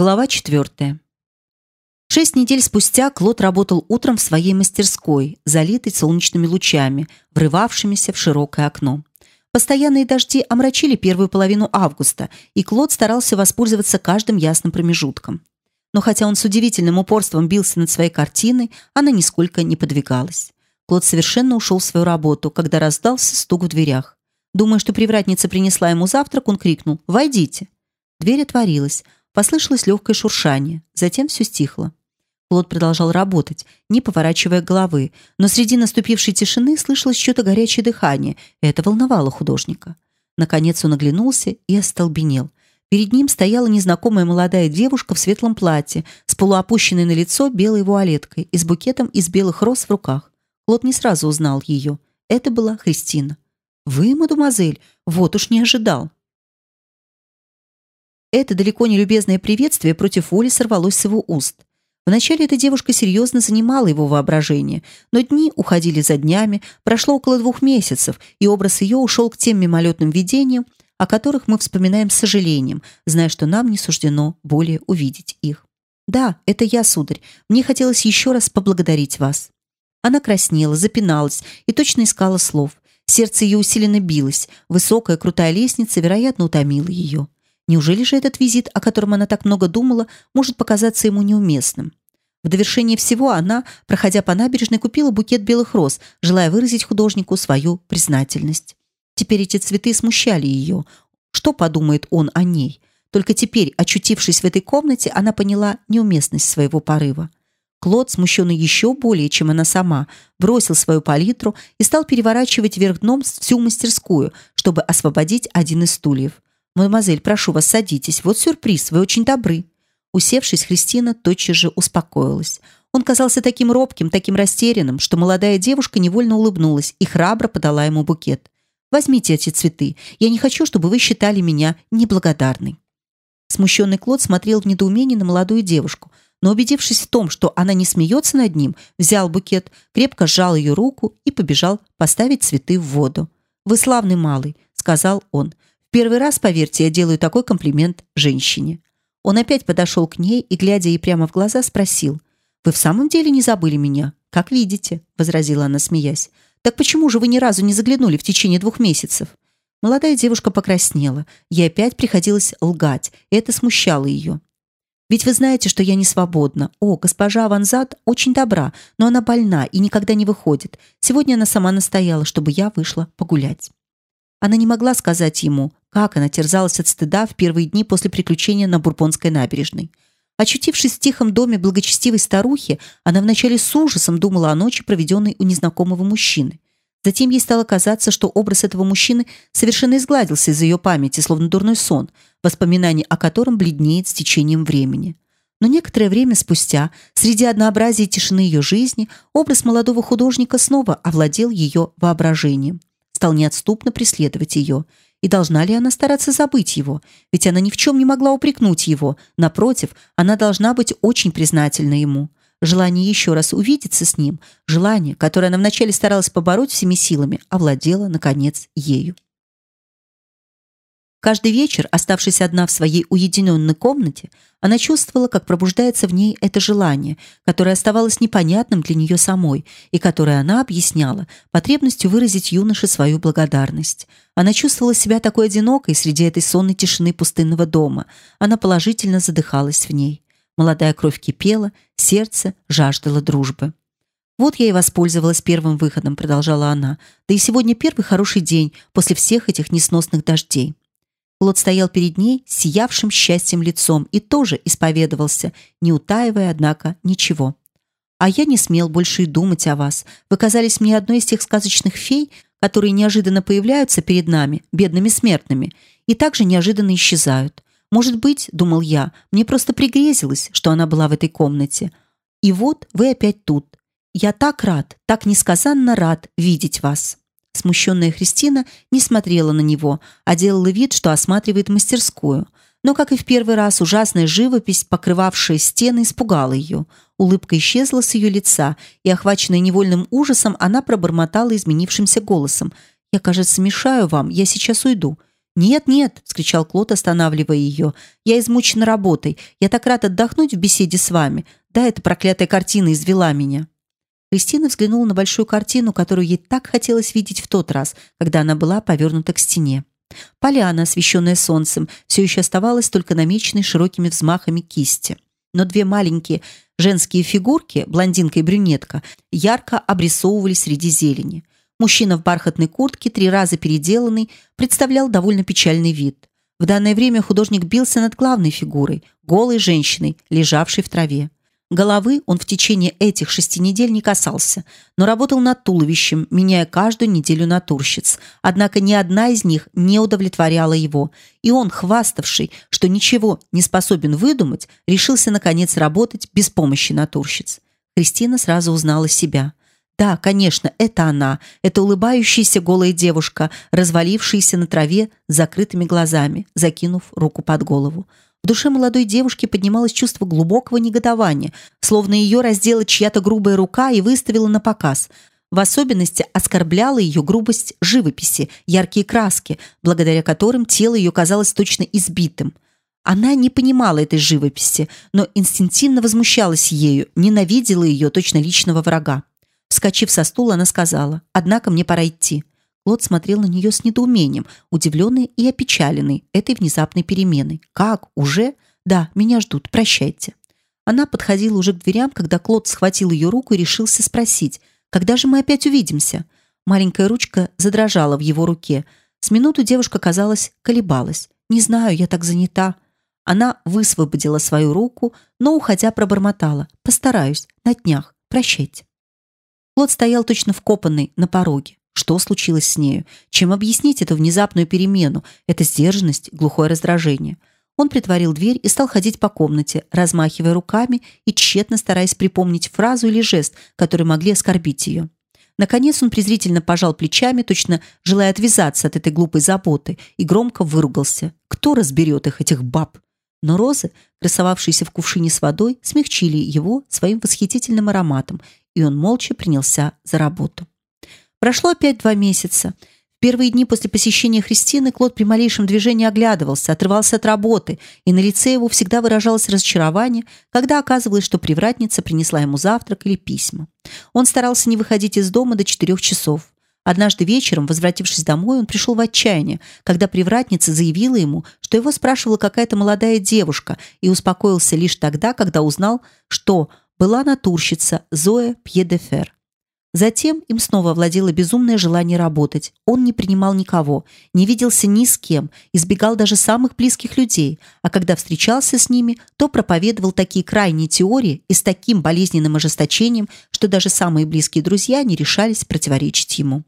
Глава четвертая. Шесть недель спустя Клод работал утром в своей мастерской, залитой солнечными лучами, врывавшимися в широкое окно. Постоянные дожди омрачили первую половину августа, и Клод старался воспользоваться каждым ясным промежутком. Но хотя он с удивительным упорством бился над своей картиной, она нисколько не подвигалась. Клод совершенно ушел в свою работу, когда раздался стук в дверях. Думая, что привратница принесла ему завтрак, он крикнул «Войдите!». Дверь отворилась, послышалось легкое шуршание, затем все стихло. Клод продолжал работать, не поворачивая головы, но среди наступившей тишины слышалось что-то горячее дыхание, это волновало художника. Наконец он оглянулся и остолбенел. Перед ним стояла незнакомая молодая девушка в светлом платье, с полуопущенной на лицо белой вуалеткой и с букетом из белых роз в руках. Клод не сразу узнал ее. Это была Христина. «Вы, мадемуазель? Вот уж не ожидал». Это далеко не любезное приветствие против воли сорвалось с его уст. Вначале эта девушка серьезно занимала его воображение, но дни уходили за днями, прошло около двух месяцев, и образ ее ушел к тем мимолетным видениям, о которых мы вспоминаем с сожалением, зная, что нам не суждено более увидеть их. «Да, это я, сударь. Мне хотелось еще раз поблагодарить вас». Она краснела, запиналась и точно искала слов. Сердце ее усиленно билось. Высокая, крутая лестница, вероятно, утомила ее. Неужели же этот визит, о котором она так много думала, может показаться ему неуместным? В довершение всего она, проходя по набережной, купила букет белых роз, желая выразить художнику свою признательность. Теперь эти цветы смущали ее. Что подумает он о ней? Только теперь, очутившись в этой комнате, она поняла неуместность своего порыва. Клод, смущенный еще более, чем она сама, бросил свою палитру и стал переворачивать вверх дном всю мастерскую, чтобы освободить один из стульев. «Мадемуазель, прошу вас, садитесь. Вот сюрприз, вы очень добры». Усевшись, Христина тотчас же успокоилась. Он казался таким робким, таким растерянным, что молодая девушка невольно улыбнулась и храбро подала ему букет. «Возьмите эти цветы. Я не хочу, чтобы вы считали меня неблагодарной». Смущенный Клод смотрел в недоумении на молодую девушку, но, убедившись в том, что она не смеется над ним, взял букет, крепко сжал ее руку и побежал поставить цветы в воду. «Вы славный малый», — сказал он. «В первый раз, поверьте, я делаю такой комплимент женщине». Он опять подошел к ней и, глядя ей прямо в глаза, спросил. «Вы в самом деле не забыли меня?» «Как видите», — возразила она, смеясь. «Так почему же вы ни разу не заглянули в течение двух месяцев?» Молодая девушка покраснела. Ей опять приходилось лгать, и это смущало ее. «Ведь вы знаете, что я не свободна. О, госпожа Ванзат очень добра, но она больна и никогда не выходит. Сегодня она сама настояла, чтобы я вышла погулять». Она не могла сказать ему, как она терзалась от стыда в первые дни после приключения на Бурбонской набережной. Очутившись в тихом доме благочестивой старухи, она вначале с ужасом думала о ночи, проведенной у незнакомого мужчины. Затем ей стало казаться, что образ этого мужчины совершенно изгладился из ее памяти, словно дурной сон, воспоминание о котором бледнеет с течением времени. Но некоторое время спустя, среди однообразия и тишины ее жизни, образ молодого художника снова овладел ее воображением стал неотступно преследовать ее. И должна ли она стараться забыть его? Ведь она ни в чем не могла упрекнуть его. Напротив, она должна быть очень признательна ему. Желание еще раз увидеться с ним, желание, которое она вначале старалась побороть всеми силами, овладело, наконец, ею. Каждый вечер, оставшись одна в своей уединенной комнате, она чувствовала, как пробуждается в ней это желание, которое оставалось непонятным для нее самой и которое она объясняла потребностью выразить юноше свою благодарность. Она чувствовала себя такой одинокой среди этой сонной тишины пустынного дома. Она положительно задыхалась в ней. Молодая кровь кипела, сердце жаждало дружбы. «Вот я и воспользовалась первым выходом», — продолжала она. «Да и сегодня первый хороший день после всех этих несносных дождей». Клод стоял перед ней сиявшим счастьем лицом и тоже исповедовался, не утаивая, однако, ничего. «А я не смел больше и думать о вас. Вы казались мне одной из тех сказочных фей, которые неожиданно появляются перед нами, бедными смертными, и также неожиданно исчезают. Может быть, думал я, мне просто пригрезилось, что она была в этой комнате. И вот вы опять тут. Я так рад, так несказанно рад видеть вас». Смущенная Христина не смотрела на него, а делала вид, что осматривает мастерскую. Но, как и в первый раз, ужасная живопись, покрывавшая стены, испугала ее. Улыбка исчезла с ее лица, и, охваченная невольным ужасом, она пробормотала изменившимся голосом. «Я, кажется, мешаю вам, я сейчас уйду». «Нет, нет!» – вскричал Клод, останавливая ее. «Я измучена работой. Я так рад отдохнуть в беседе с вами. Да, эта проклятая картина извела меня». Кристина взглянула на большую картину, которую ей так хотелось видеть в тот раз, когда она была повернута к стене. Поляна, освещенная солнцем, все еще оставалась только намеченной широкими взмахами кисти. Но две маленькие женские фигурки, блондинка и брюнетка, ярко обрисовывались среди зелени. Мужчина в бархатной куртке, три раза переделанный, представлял довольно печальный вид. В данное время художник бился над главной фигурой, голой женщиной, лежавшей в траве. Головы он в течение этих шести недель не касался, но работал над туловищем, меняя каждую неделю натурщиц. Однако ни одна из них не удовлетворяла его, и он, хваставший, что ничего не способен выдумать, решился наконец работать без помощи натурщиц. Кристина сразу узнала себя. Да, конечно, это она, эта улыбающаяся голая девушка, развалившаяся на траве с закрытыми глазами, закинув руку под голову. В душе молодой девушки поднималось чувство глубокого негодования, словно ее раздела чья-то грубая рука и выставила на показ. В особенности оскорбляла ее грубость живописи, яркие краски, благодаря которым тело ее казалось точно избитым. Она не понимала этой живописи, но инстинктивно возмущалась ею, ненавидела ее точно личного врага. Вскочив со стула, она сказала: "Однако мне пора идти". Клод смотрел на нее с недоумением, удивленный и опечаленный этой внезапной переменой. «Как? Уже? Да, меня ждут. Прощайте». Она подходила уже к дверям, когда Клод схватил ее руку и решился спросить, «Когда же мы опять увидимся?» Маленькая ручка задрожала в его руке. С минуту девушка, казалось, колебалась. «Не знаю, я так занята». Она высвободила свою руку, но, уходя, пробормотала. «Постараюсь. На днях. Прощайте». Клод стоял точно вкопанный на пороге. Что случилось с нею? Чем объяснить эту внезапную перемену, эту сдержанность, глухое раздражение? Он притворил дверь и стал ходить по комнате, размахивая руками и тщетно стараясь припомнить фразу или жест, которые могли оскорбить ее. Наконец он презрительно пожал плечами, точно желая отвязаться от этой глупой заботы, и громко выругался. Кто разберет их, этих баб? Но розы, красовавшиеся в кувшине с водой, смягчили его своим восхитительным ароматом, и он молча принялся за работу. Прошло опять два месяца. В первые дни после посещения Христины Клод при малейшем движении оглядывался, отрывался от работы, и на лице его всегда выражалось разочарование, когда оказывалось, что привратница принесла ему завтрак или письма. Он старался не выходить из дома до четырех часов. Однажды вечером, возвратившись домой, он пришел в отчаяние, когда привратница заявила ему, что его спрашивала какая-то молодая девушка, и успокоился лишь тогда, когда узнал, что была натурщица Зоя Пьедефер. Затем им снова овладело безумное желание работать. Он не принимал никого, не виделся ни с кем, избегал даже самых близких людей, а когда встречался с ними, то проповедовал такие крайние теории и с таким болезненным ожесточением, что даже самые близкие друзья не решались противоречить ему.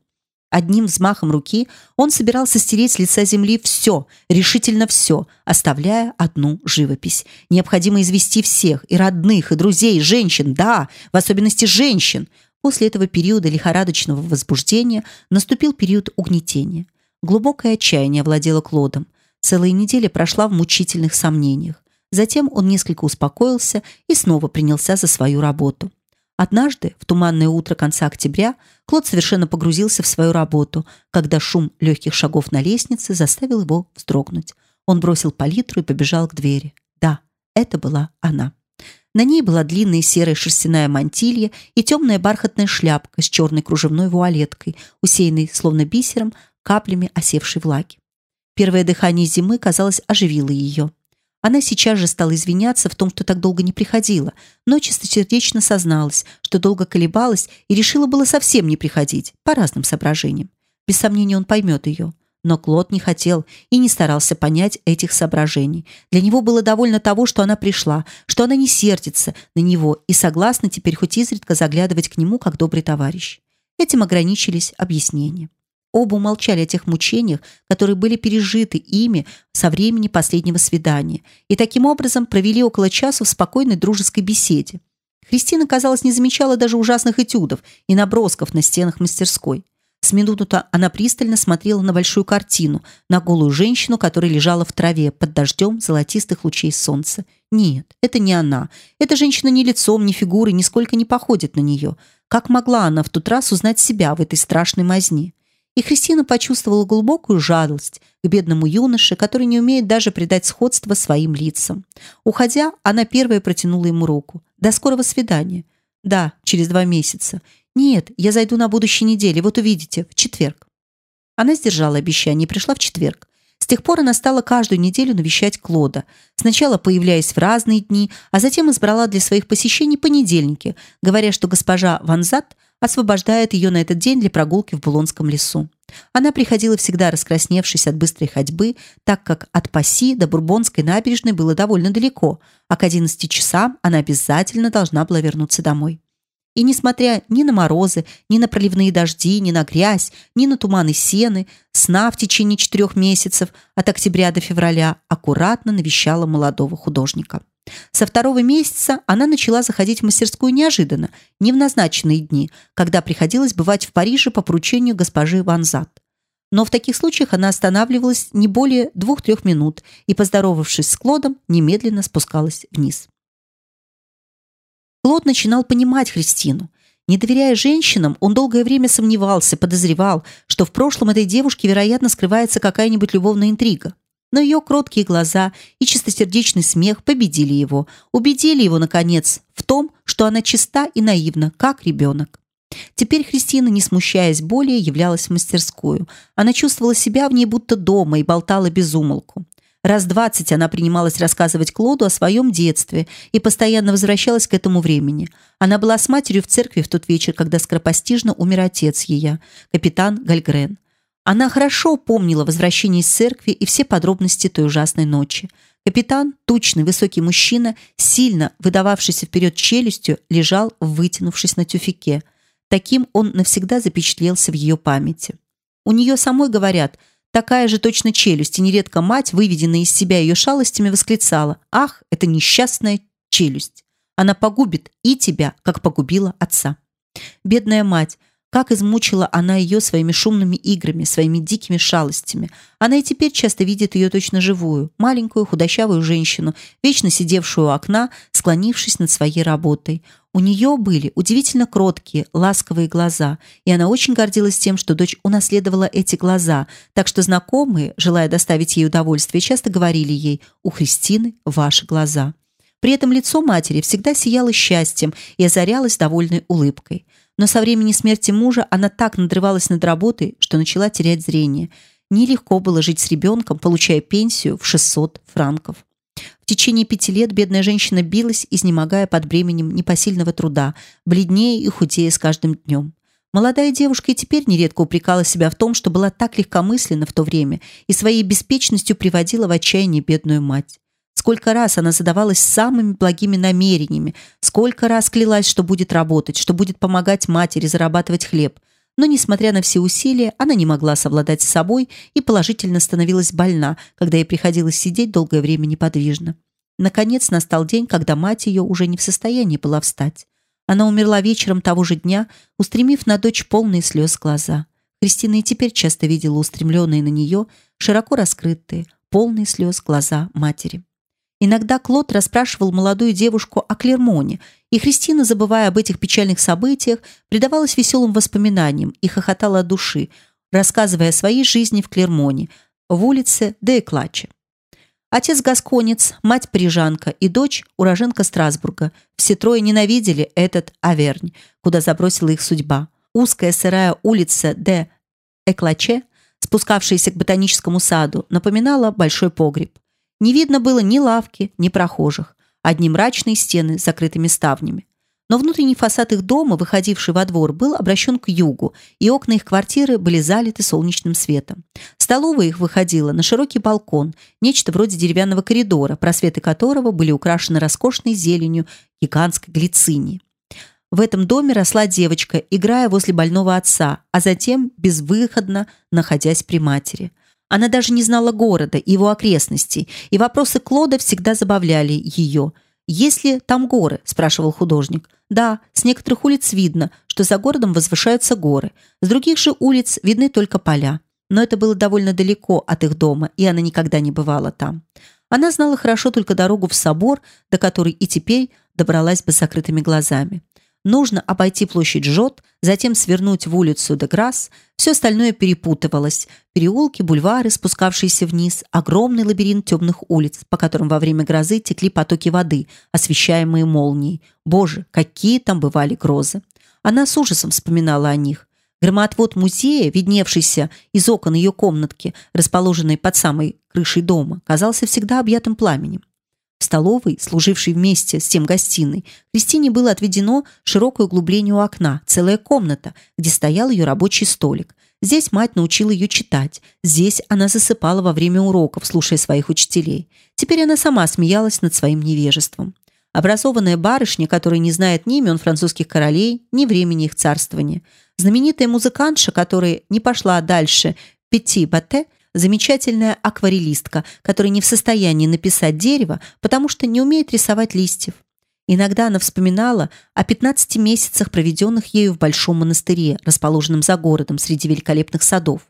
Одним взмахом руки он собирался стереть с лица земли все, решительно все, оставляя одну живопись. Необходимо извести всех, и родных, и друзей, и женщин, да, в особенности женщин. После этого периода лихорадочного возбуждения наступил период угнетения. Глубокое отчаяние овладело Клодом. Целая неделя прошла в мучительных сомнениях. Затем он несколько успокоился и снова принялся за свою работу. Однажды, в туманное утро конца октября, Клод совершенно погрузился в свою работу, когда шум легких шагов на лестнице заставил его вздрогнуть. Он бросил палитру и побежал к двери. Да, это была она. На ней была длинная серая шерстяная мантилья и темная бархатная шляпка с черной кружевной вуалеткой, усеянной словно бисером каплями осевшей влаги. Первое дыхание зимы, казалось, оживило ее. Она сейчас же стала извиняться в том, что так долго не приходила, но чистосердечно созналась, что долго колебалась и решила было совсем не приходить, по разным соображениям. Без сомнения, он поймет ее. Но Клод не хотел и не старался понять этих соображений. Для него было довольно того, что она пришла, что она не сердится на него и согласна теперь хоть изредка заглядывать к нему как добрый товарищ. Этим ограничились объяснения. Оба умолчали о тех мучениях, которые были пережиты ими со времени последнего свидания, и таким образом провели около часа в спокойной дружеской беседе. Христина, казалось, не замечала даже ужасных этюдов и набросков на стенах мастерской. С минуту-то она пристально смотрела на большую картину, на голую женщину, которая лежала в траве под дождем золотистых лучей солнца. Нет, это не она. Эта женщина ни лицом, ни фигурой нисколько не походит на нее. Как могла она в тот раз узнать себя в этой страшной мазне? И Христина почувствовала глубокую жалость к бедному юноше, который не умеет даже придать сходство своим лицам. Уходя, она первая протянула ему руку. «До скорого свидания». «Да, через два месяца». «Нет, я зайду на будущей неделе, вот увидите, в четверг». Она сдержала обещание и пришла в четверг. С тех пор она стала каждую неделю навещать Клода, сначала появляясь в разные дни, а затем избрала для своих посещений понедельники, говоря, что госпожа Ванзат освобождает ее на этот день для прогулки в Булонском лесу. Она приходила всегда раскрасневшись от быстрой ходьбы, так как от Пасси до Бурбонской набережной было довольно далеко, а к 11 часам она обязательно должна была вернуться домой. И несмотря ни на морозы, ни на проливные дожди, ни на грязь, ни на туманы сены, сна в течение четырех месяцев от октября до февраля аккуратно навещала молодого художника. Со второго месяца она начала заходить в мастерскую неожиданно, не в назначенные дни, когда приходилось бывать в Париже по поручению госпожи Ванзат. Но в таких случаях она останавливалась не более двух-трех минут и, поздоровавшись с Клодом, немедленно спускалась вниз. Клод начинал понимать Христину. Не доверяя женщинам, он долгое время сомневался, подозревал, что в прошлом этой девушки, вероятно, скрывается какая-нибудь любовная интрига. Но ее кроткие глаза и чистосердечный смех победили его, убедили его, наконец, в том, что она чиста и наивна, как ребенок. Теперь Христина, не смущаясь более, являлась в мастерскую. Она чувствовала себя в ней будто дома и болтала без умолку. Раз двадцать она принималась рассказывать Клоду о своем детстве и постоянно возвращалась к этому времени. Она была с матерью в церкви в тот вечер, когда скоропостижно умер отец ее, капитан Гальгрен. Она хорошо помнила возвращение из церкви и все подробности той ужасной ночи. Капитан, тучный, высокий мужчина, сильно выдававшийся вперед челюстью, лежал, вытянувшись на тюфике. Таким он навсегда запечатлелся в ее памяти. У нее самой говорят – Такая же точно челюсть, и нередко мать, выведенная из себя ее шалостями, восклицала «Ах, это несчастная челюсть! Она погубит и тебя, как погубила отца». Бедная мать, как измучила она ее своими шумными играми, своими дикими шалостями. Она и теперь часто видит ее точно живую, маленькую худощавую женщину, вечно сидевшую у окна, склонившись над своей работой. У нее были удивительно кроткие, ласковые глаза, и она очень гордилась тем, что дочь унаследовала эти глаза, так что знакомые, желая доставить ей удовольствие, часто говорили ей «У Христины ваши глаза». При этом лицо матери всегда сияло счастьем и озарялось довольной улыбкой. Но со времени смерти мужа она так надрывалась над работой, что начала терять зрение. Нелегко было жить с ребенком, получая пенсию в 600 франков. В течение пяти лет бедная женщина билась, изнемогая под бременем непосильного труда, бледнее и худее с каждым днем. Молодая девушка и теперь нередко упрекала себя в том, что была так легкомысленна в то время и своей беспечностью приводила в отчаяние бедную мать. Сколько раз она задавалась самыми благими намерениями, сколько раз клялась, что будет работать, что будет помогать матери зарабатывать хлеб. Но, несмотря на все усилия, она не могла совладать с собой и положительно становилась больна, когда ей приходилось сидеть долгое время неподвижно. Наконец настал день, когда мать ее уже не в состоянии была встать. Она умерла вечером того же дня, устремив на дочь полные слез глаза. Кристина и теперь часто видела устремленные на нее, широко раскрытые, полные слез глаза матери. Иногда Клод расспрашивал молодую девушку о Клермоне, и Христина, забывая об этих печальных событиях, предавалась веселым воспоминаниям и хохотала от души, рассказывая о своей жизни в Клермоне, в улице де Эклаче. Отец гасконец, мать парижанка и дочь уроженка Страсбурга. Все трое ненавидели этот Авернь, куда забросила их судьба. Узкая сырая улица де Эклаче, спускавшаяся к ботаническому саду, напоминала большой погреб. Не видно было ни лавки, ни прохожих. Одни мрачные стены с закрытыми ставнями. Но внутренний фасад их дома, выходивший во двор, был обращен к югу, и окна их квартиры были залиты солнечным светом. Столовая их выходила на широкий балкон, нечто вроде деревянного коридора, просветы которого были украшены роскошной зеленью гигантской глицинии. В этом доме росла девочка, играя возле больного отца, а затем безвыходно находясь при матери. Она даже не знала города и его окрестностей, и вопросы Клода всегда забавляли ее. «Есть ли там горы?» – спрашивал художник. «Да, с некоторых улиц видно, что за городом возвышаются горы. С других же улиц видны только поля. Но это было довольно далеко от их дома, и она никогда не бывала там. Она знала хорошо только дорогу в собор, до которой и теперь добралась бы с закрытыми глазами. Нужно обойти площадь Жот, затем свернуть в улицу де Грасс. Все остальное перепутывалось. Переулки, бульвары, спускавшиеся вниз, огромный лабиринт темных улиц, по которым во время грозы текли потоки воды, освещаемые молнией. Боже, какие там бывали грозы! Она с ужасом вспоминала о них. Громоотвод музея, видневшийся из окон ее комнатки, расположенной под самой крышей дома, казался всегда объятым пламенем. В столовой, служившей вместе с тем гостиной, Кристине было отведено широкое углубление у окна, целая комната, где стоял ее рабочий столик. Здесь мать научила ее читать. Здесь она засыпала во время уроков, слушая своих учителей. Теперь она сама смеялась над своим невежеством. Образованная барышня, которая не знает ни имен французских королей, ни времени их царствования. Знаменитая музыкантша, которая не пошла дальше Пяти Батте, замечательная акварелистка, которая не в состоянии написать дерево, потому что не умеет рисовать листьев. Иногда она вспоминала о 15 месяцах, проведенных ею в большом монастыре, расположенном за городом среди великолепных садов.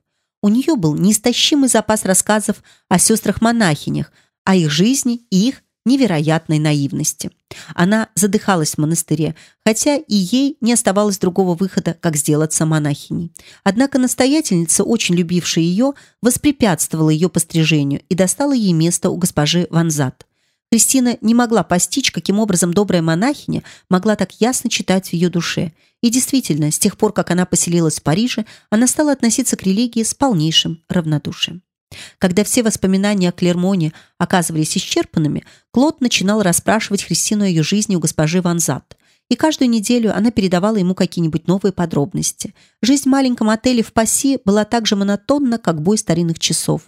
У нее был неистощимый запас рассказов о сестрах-монахинях, о их жизни и их невероятной наивности. Она задыхалась в монастыре, хотя и ей не оставалось другого выхода, как сделаться монахиней. Однако настоятельница, очень любившая ее, воспрепятствовала ее пострижению и достала ей место у госпожи Ванзат. Кристина не могла постичь, каким образом добрая монахиня могла так ясно читать в ее душе. И действительно, с тех пор, как она поселилась в Париже, она стала относиться к религии с полнейшим равнодушием. Когда все воспоминания о Клермоне оказывались исчерпанными, Клод начинал расспрашивать Христину о ее жизни у госпожи Ванзат. И каждую неделю она передавала ему какие-нибудь новые подробности. Жизнь в маленьком отеле в Пасси была так же монотонна, как бой старинных часов.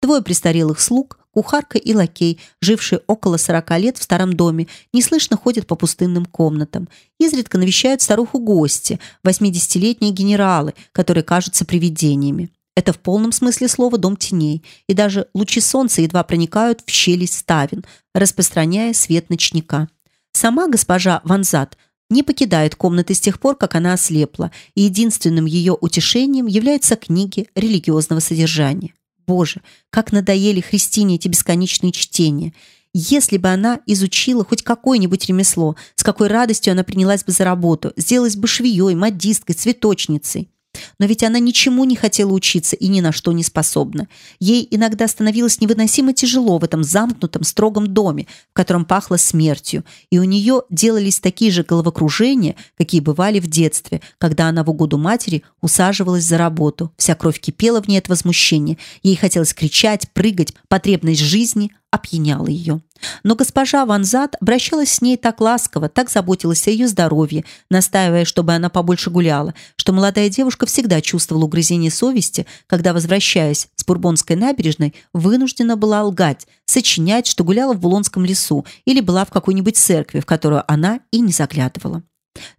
Двое престарелых слуг, кухарка и лакей, жившие около сорока лет в старом доме, неслышно ходят по пустынным комнатам. Изредка навещают старуху гости, восьмидесятилетние генералы, которые кажутся привидениями. Это в полном смысле слова дом теней, и даже лучи солнца едва проникают в щели ставен, распространяя свет ночника. Сама госпожа Ванзат не покидает комнаты с тех пор, как она ослепла, и единственным ее утешением являются книги религиозного содержания. Боже, как надоели Христине эти бесконечные чтения! Если бы она изучила хоть какое-нибудь ремесло, с какой радостью она принялась бы за работу, сделалась бы швеей, модисткой, цветочницей. Но ведь она ничему не хотела учиться и ни на что не способна. Ей иногда становилось невыносимо тяжело в этом замкнутом, строгом доме, в котором пахло смертью, и у нее делались такие же головокружения, какие бывали в детстве, когда она в угоду матери усаживалась за работу. Вся кровь кипела в ней от возмущения. Ей хотелось кричать, прыгать, потребность жизни опьяняла ее. Но госпожа Ванзат обращалась с ней так ласково, так заботилась о ее здоровье, настаивая, чтобы она побольше гуляла, что молодая девушка всегда чувствовала угрызение совести, когда, возвращаясь с Бурбонской набережной, вынуждена была лгать, сочинять, что гуляла в Булонском лесу или была в какой-нибудь церкви, в которую она и не заглядывала.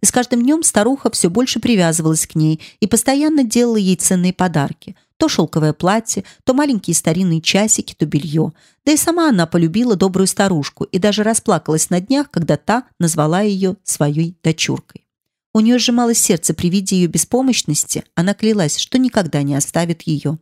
И с каждым днем старуха все больше привязывалась к ней и постоянно делала ей ценные подарки. То шелковое платье, то маленькие старинные часики, то белье. Да и сама она полюбила добрую старушку и даже расплакалась на днях, когда та назвала ее своей дочуркой. У нее сжималось сердце при виде ее беспомощности. Она клялась, что никогда не оставит ее.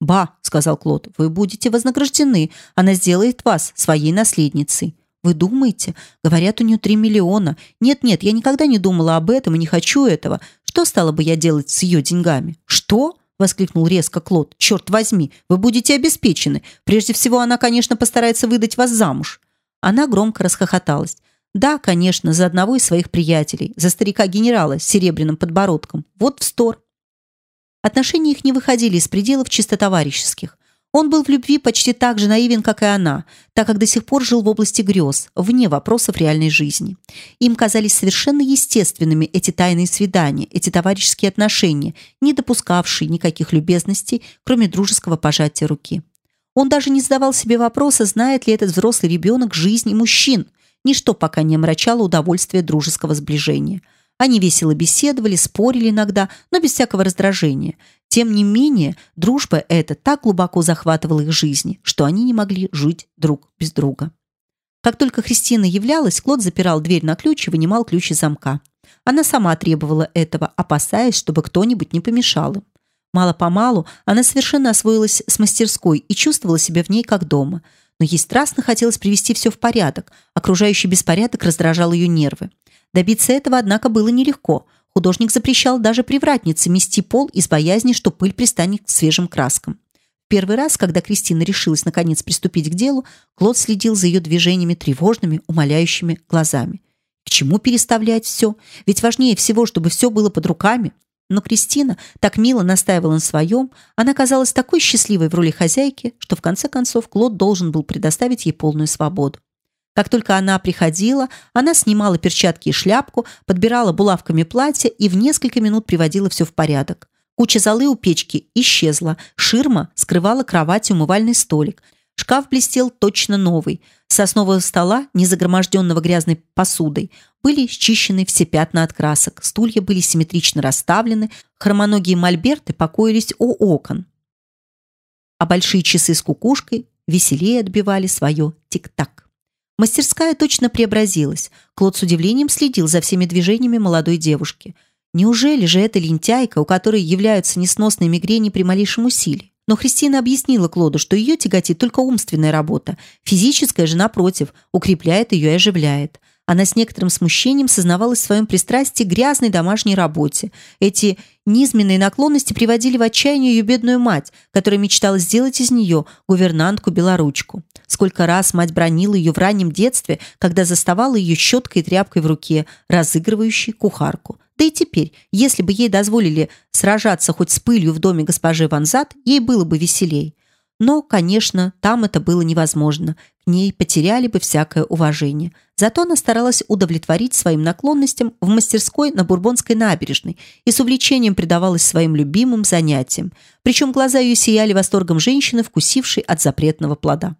«Ба», — сказал Клод, — «вы будете вознаграждены. Она сделает вас своей наследницей». «Вы думаете? Говорят, у нее три миллиона. Нет-нет, я никогда не думала об этом и не хочу этого. Что стала бы я делать с ее деньгами?» «Что?» — воскликнул резко Клод. «Черт возьми, вы будете обеспечены. Прежде всего, она, конечно, постарается выдать вас замуж». Она громко расхохоталась. «Да, конечно, за одного из своих приятелей, за старика-генерала с серебряным подбородком. Вот в стор». Отношения их не выходили из пределов чисто товарищеских. Он был в любви почти так же наивен, как и она, так как до сих пор жил в области грез, вне вопросов реальной жизни. Им казались совершенно естественными эти тайные свидания, эти товарищеские отношения, не допускавшие никаких любезностей, кроме дружеского пожатия руки. Он даже не задавал себе вопроса, знает ли этот взрослый ребенок жизни мужчин. Ничто пока не омрачало удовольствие дружеского сближения. Они весело беседовали, спорили иногда, но без всякого раздражения. Тем не менее, дружба эта так глубоко захватывала их жизни, что они не могли жить друг без друга. Как только Христина являлась, Клод запирал дверь на ключ и вынимал ключ из замка. Она сама требовала этого, опасаясь, чтобы кто-нибудь не помешал им. Мало-помалу она совершенно освоилась с мастерской и чувствовала себя в ней как дома. Но ей страстно хотелось привести все в порядок. Окружающий беспорядок раздражал ее нервы. Добиться этого, однако, было нелегко. Художник запрещал даже привратнице мести пол из боязни, что пыль пристанет к свежим краскам. Первый раз, когда Кристина решилась наконец приступить к делу, Клод следил за ее движениями тревожными, умоляющими глазами. К чему переставлять все? Ведь важнее всего, чтобы все было под руками. Но Кристина так мило настаивала на своем, она казалась такой счастливой в роли хозяйки, что в конце концов Клод должен был предоставить ей полную свободу. Как только она приходила, она снимала перчатки и шляпку, подбирала булавками платье и в несколько минут приводила все в порядок. Куча золы у печки исчезла, ширма скрывала кровать и умывальный столик. Шкаф блестел точно новый. С основного стола, не загроможденного грязной посудой, были счищены все пятна от красок, стулья были симметрично расставлены, хромоногие мольберты покоились у окон. А большие часы с кукушкой веселее отбивали свое тик-так. Мастерская точно преобразилась. Клод с удивлением следил за всеми движениями молодой девушки. Неужели же эта лентяйка, у которой являются несносные мигрени при малейшем усилии? Но Христина объяснила Клоду, что ее тяготит только умственная работа. Физическая же, напротив, укрепляет ее и оживляет. Она с некоторым смущением сознавалась в своем пристрастии к грязной домашней работе. Эти низменные наклонности приводили в отчаяние ее бедную мать, которая мечтала сделать из нее гувернантку-белоручку. Сколько раз мать бронила ее в раннем детстве, когда заставала ее щеткой и тряпкой в руке, разыгрывающей кухарку. Да и теперь, если бы ей дозволили сражаться хоть с пылью в доме госпожи Ванзат, ей было бы веселей. Но, конечно, там это было невозможно. К ней потеряли бы всякое уважение. Зато она старалась удовлетворить своим наклонностям в мастерской на Бурбонской набережной и с увлечением предавалась своим любимым занятиям. Причем глаза ее сияли восторгом женщины, вкусившей от запретного плода.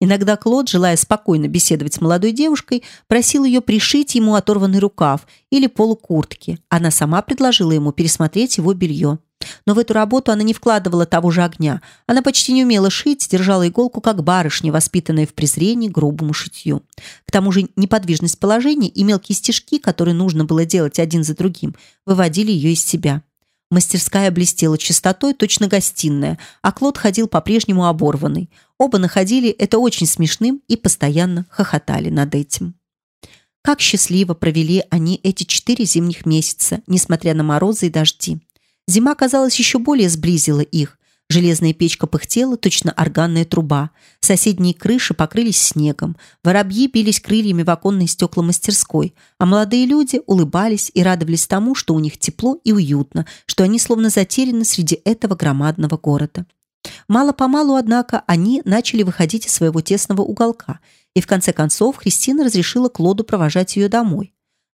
Иногда Клод, желая спокойно беседовать с молодой девушкой, просил ее пришить ему оторванный рукав или полукуртки. Она сама предложила ему пересмотреть его белье. Но в эту работу она не вкладывала того же огня. Она почти не умела шить, держала иголку как барышня, воспитанная в презрении к грубому шитью. К тому же неподвижность положения и мелкие стежки, которые нужно было делать один за другим, выводили ее из себя. Мастерская блестела чистотой, точно гостиная, а Клод ходил по-прежнему оборванный. Оба находили это очень смешным и постоянно хохотали над этим. Как счастливо провели они эти четыре зимних месяца, несмотря на морозы и дожди. Зима, казалось, еще более сблизила их. Железная печка пыхтела, точно органная труба. Соседние крыши покрылись снегом. Воробьи бились крыльями в оконные стекла мастерской, а молодые люди улыбались и радовались тому, что у них тепло и уютно, что они словно затеряны среди этого громадного города. Мало-помалу, однако, они начали выходить из своего тесного уголка, и в конце концов Христина разрешила Клоду провожать ее домой.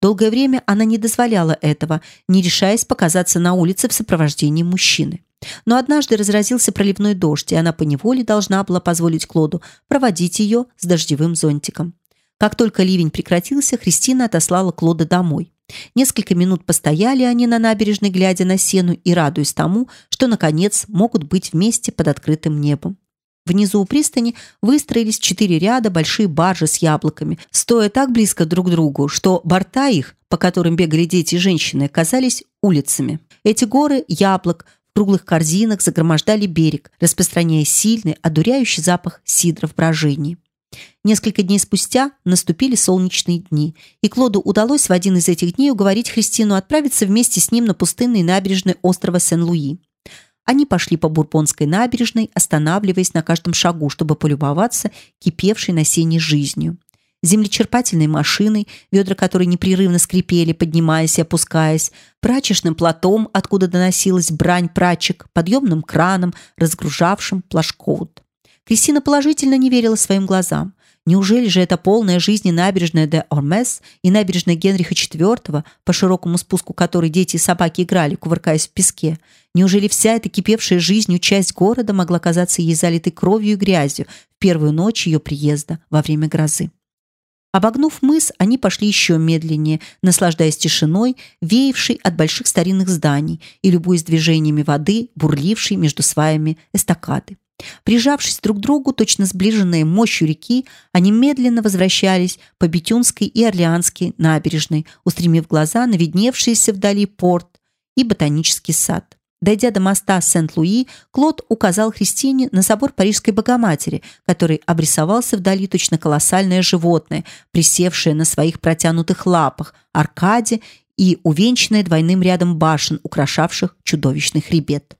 Долгое время она не дозволяла этого, не решаясь показаться на улице в сопровождении мужчины. Но однажды разразился проливной дождь, и она поневоле должна была позволить Клоду проводить ее с дождевым зонтиком. Как только ливень прекратился, Христина отослала Клода домой. Несколько минут постояли они на набережной, глядя на сену и радуясь тому, что, наконец, могут быть вместе под открытым небом. Внизу у пристани выстроились четыре ряда большие баржи с яблоками, стоя так близко друг к другу, что борта их, по которым бегали дети и женщины, казались улицами. Эти горы яблок круглых корзинах загромождали берег, распространяя сильный, одуряющий запах сидра в брожении. Несколько дней спустя наступили солнечные дни, и Клоду удалось в один из этих дней уговорить Христину отправиться вместе с ним на пустынной набережной острова Сен-Луи. Они пошли по Бурбонской набережной, останавливаясь на каждом шагу, чтобы полюбоваться кипевшей на сене жизнью землечерпательной машиной, ведра которой непрерывно скрипели, поднимаясь и опускаясь, прачечным платом, откуда доносилась брань прачек, подъемным краном, разгружавшим плашкоут. Кристина положительно не верила своим глазам. Неужели же это полная жизни набережная де Ормес и набережная Генриха IV, по широкому спуску которой дети и собаки играли, кувыркаясь в песке? Неужели вся эта кипевшая жизнью часть города могла казаться ей залитой кровью и грязью в первую ночь ее приезда во время грозы? Обогнув мыс, они пошли еще медленнее, наслаждаясь тишиной, веявшей от больших старинных зданий и любуясь движениями воды, бурлившей между сваями эстакады. Прижавшись друг к другу, точно сближенные мощью реки, они медленно возвращались по Бетюнской и Орлеанской набережной, устремив глаза на видневшийся вдали порт и ботанический сад. Дойдя до моста Сент-Луи, Клод указал Христине на собор Парижской Богоматери, который обрисовался вдали точно колоссальное животное, присевшее на своих протянутых лапах, аркаде и увенчанное двойным рядом башен, украшавших чудовищный хребет.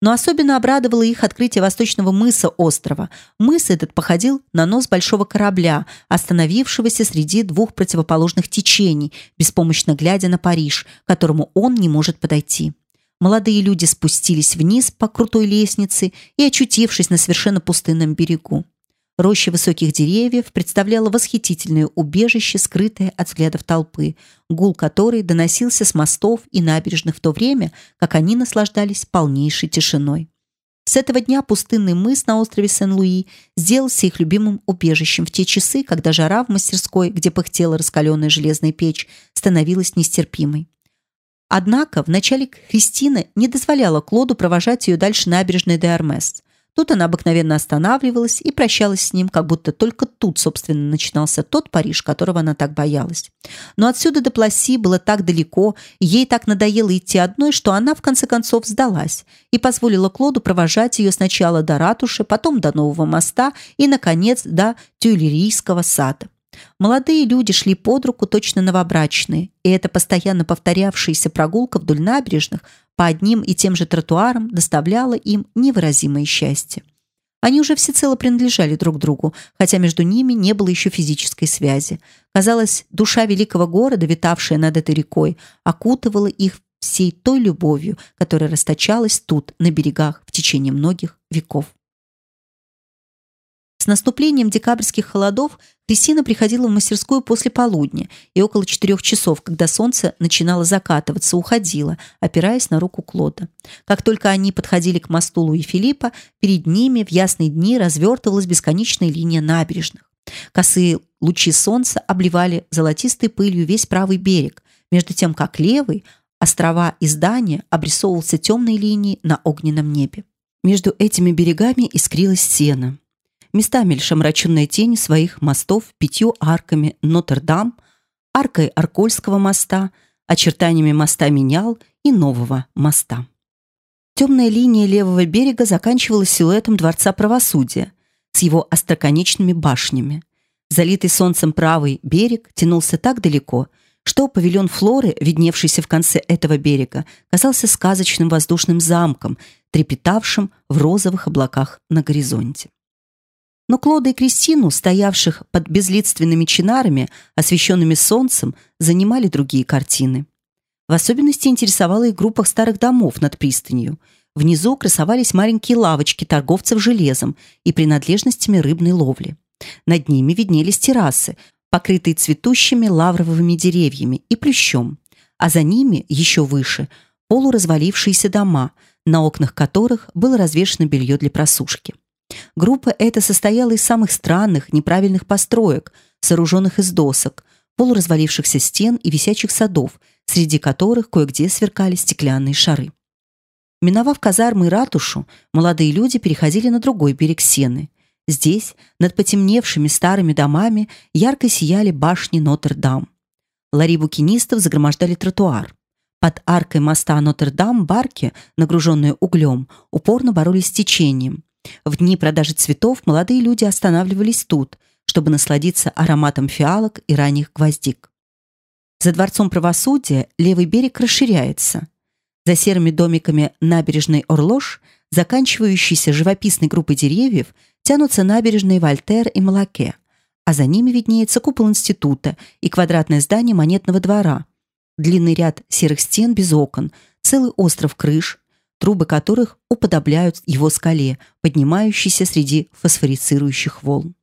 Но особенно обрадовало их открытие восточного мыса острова. Мыс этот походил на нос большого корабля, остановившегося среди двух противоположных течений, беспомощно глядя на Париж, к которому он не может подойти. Молодые люди спустились вниз по крутой лестнице и очутившись на совершенно пустынном берегу. Роща высоких деревьев представляла восхитительное убежище, скрытое от взглядов толпы, гул которой доносился с мостов и набережных в то время, как они наслаждались полнейшей тишиной. С этого дня пустынный мыс на острове Сен-Луи сделался их любимым убежищем в те часы, когда жара в мастерской, где пыхтела раскаленная железная печь, становилась нестерпимой. Однако вначале Кристина не дозволяла Клоду провожать ее дальше набережной де Армес. Тут она обыкновенно останавливалась и прощалась с ним, как будто только тут, собственно, начинался тот Париж, которого она так боялась. Но отсюда до Пласи было так далеко, ей так надоело идти одной, что она, в конце концов, сдалась и позволила Клоду провожать ее сначала до ратуши, потом до нового моста и, наконец, до Тюильрийского сада. Молодые люди шли под руку точно новобрачные, и эта постоянно повторявшаяся прогулка вдоль набережных по одним и тем же тротуарам доставляла им невыразимое счастье. Они уже всецело принадлежали друг другу, хотя между ними не было еще физической связи. Казалось, душа великого города, витавшая над этой рекой, окутывала их всей той любовью, которая расточалась тут, на берегах, в течение многих веков. С наступлением декабрьских холодов Кристина приходила в мастерскую после полудня и около четырех часов, когда солнце начинало закатываться, уходила, опираясь на руку Клода. Как только они подходили к мосту Луи Филиппа, перед ними в ясные дни развертывалась бесконечная линия набережных. Косые лучи солнца обливали золотистой пылью весь правый берег, между тем как левый, острова и здания обрисовывался темной линией на огненном небе. Между этими берегами искрилась сено местами лишь омраченная тень своих мостов пятью арками Нотр-Дам, аркой Аркольского моста, очертаниями моста Менял и нового моста. Темная линия левого берега заканчивалась силуэтом Дворца правосудия с его остроконечными башнями. Залитый солнцем правый берег тянулся так далеко, что павильон Флоры, видневшийся в конце этого берега, казался сказочным воздушным замком, трепетавшим в розовых облаках на горизонте. Но Клода и Кристину, стоявших под безлицственными чинарами, освещенными солнцем, занимали другие картины. В особенности интересовала их группа старых домов над пристанью. Внизу красовались маленькие лавочки торговцев железом и принадлежностями рыбной ловли. Над ними виднелись террасы, покрытые цветущими лавровыми деревьями и плющом, а за ними, еще выше, полуразвалившиеся дома, на окнах которых было развешено белье для просушки. Группа эта состояла из самых странных, неправильных построек, сооруженных из досок, полуразвалившихся стен и висячих садов, среди которых кое-где сверкали стеклянные шары. Миновав казармы и ратушу, молодые люди переходили на другой берег Сены. Здесь, над потемневшими старыми домами, ярко сияли башни Нотр-Дам. Лари букинистов загромождали тротуар. Под аркой моста Нотр-Дам барки, нагруженные углем, упорно боролись с течением. В дни продажи цветов молодые люди останавливались тут, чтобы насладиться ароматом фиалок и ранних гвоздик. За дворцом правосудия левый берег расширяется. За серыми домиками набережной Орлош, заканчивающейся живописной группой деревьев, тянутся набережные Вольтер и Малаке, а за ними виднеется купол института и квадратное здание монетного двора, длинный ряд серых стен без окон, целый остров крыш, трубы которых уподобляют его скале, поднимающейся среди фосфорицирующих волн.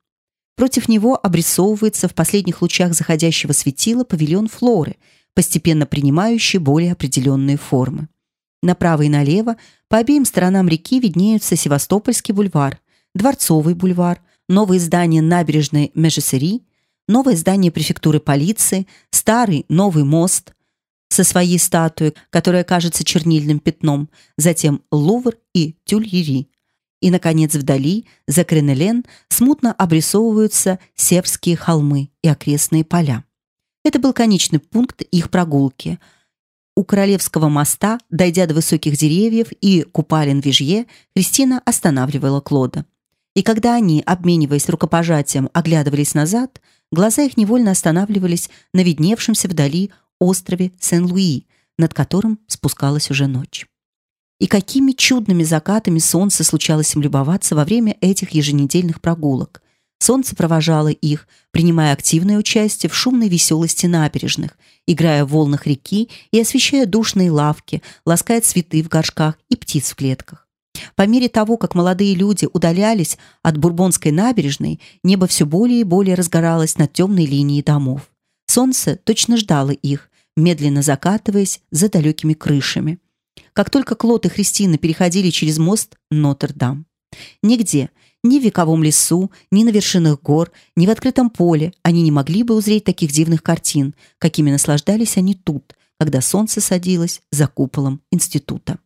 Против него обрисовывается в последних лучах заходящего светила павильон Флоры, постепенно принимающий более определенные формы. Направо и налево по обеим сторонам реки виднеются Севастопольский бульвар, Дворцовый бульвар, новые здания набережной Межесери, новое здание префектуры полиции, старый новый мост, со своей статуей, которая кажется чернильным пятном, затем Лувр и Тюльери. И, наконец, вдали, за Кренелен, смутно обрисовываются Севские холмы и окрестные поля. Это был конечный пункт их прогулки. У Королевского моста, дойдя до высоких деревьев и купалин Вижье, Кристина останавливала Клода. И когда они, обмениваясь рукопожатием, оглядывались назад, глаза их невольно останавливались на видневшемся вдали острове Сен-Луи, над которым спускалась уже ночь. И какими чудными закатами солнце случалось им любоваться во время этих еженедельных прогулок. Солнце провожало их, принимая активное участие в шумной веселости набережных, играя в волнах реки и освещая душные лавки, лаская цветы в горшках и птиц в клетках. По мере того, как молодые люди удалялись от Бурбонской набережной, небо все более и более разгоралось над темной линией домов. Солнце точно ждало их, медленно закатываясь за далекими крышами. Как только Клод и Христина переходили через мост Нотр-Дам. Нигде, ни в вековом лесу, ни на вершинах гор, ни в открытом поле они не могли бы узреть таких дивных картин, какими наслаждались они тут, когда солнце садилось за куполом института.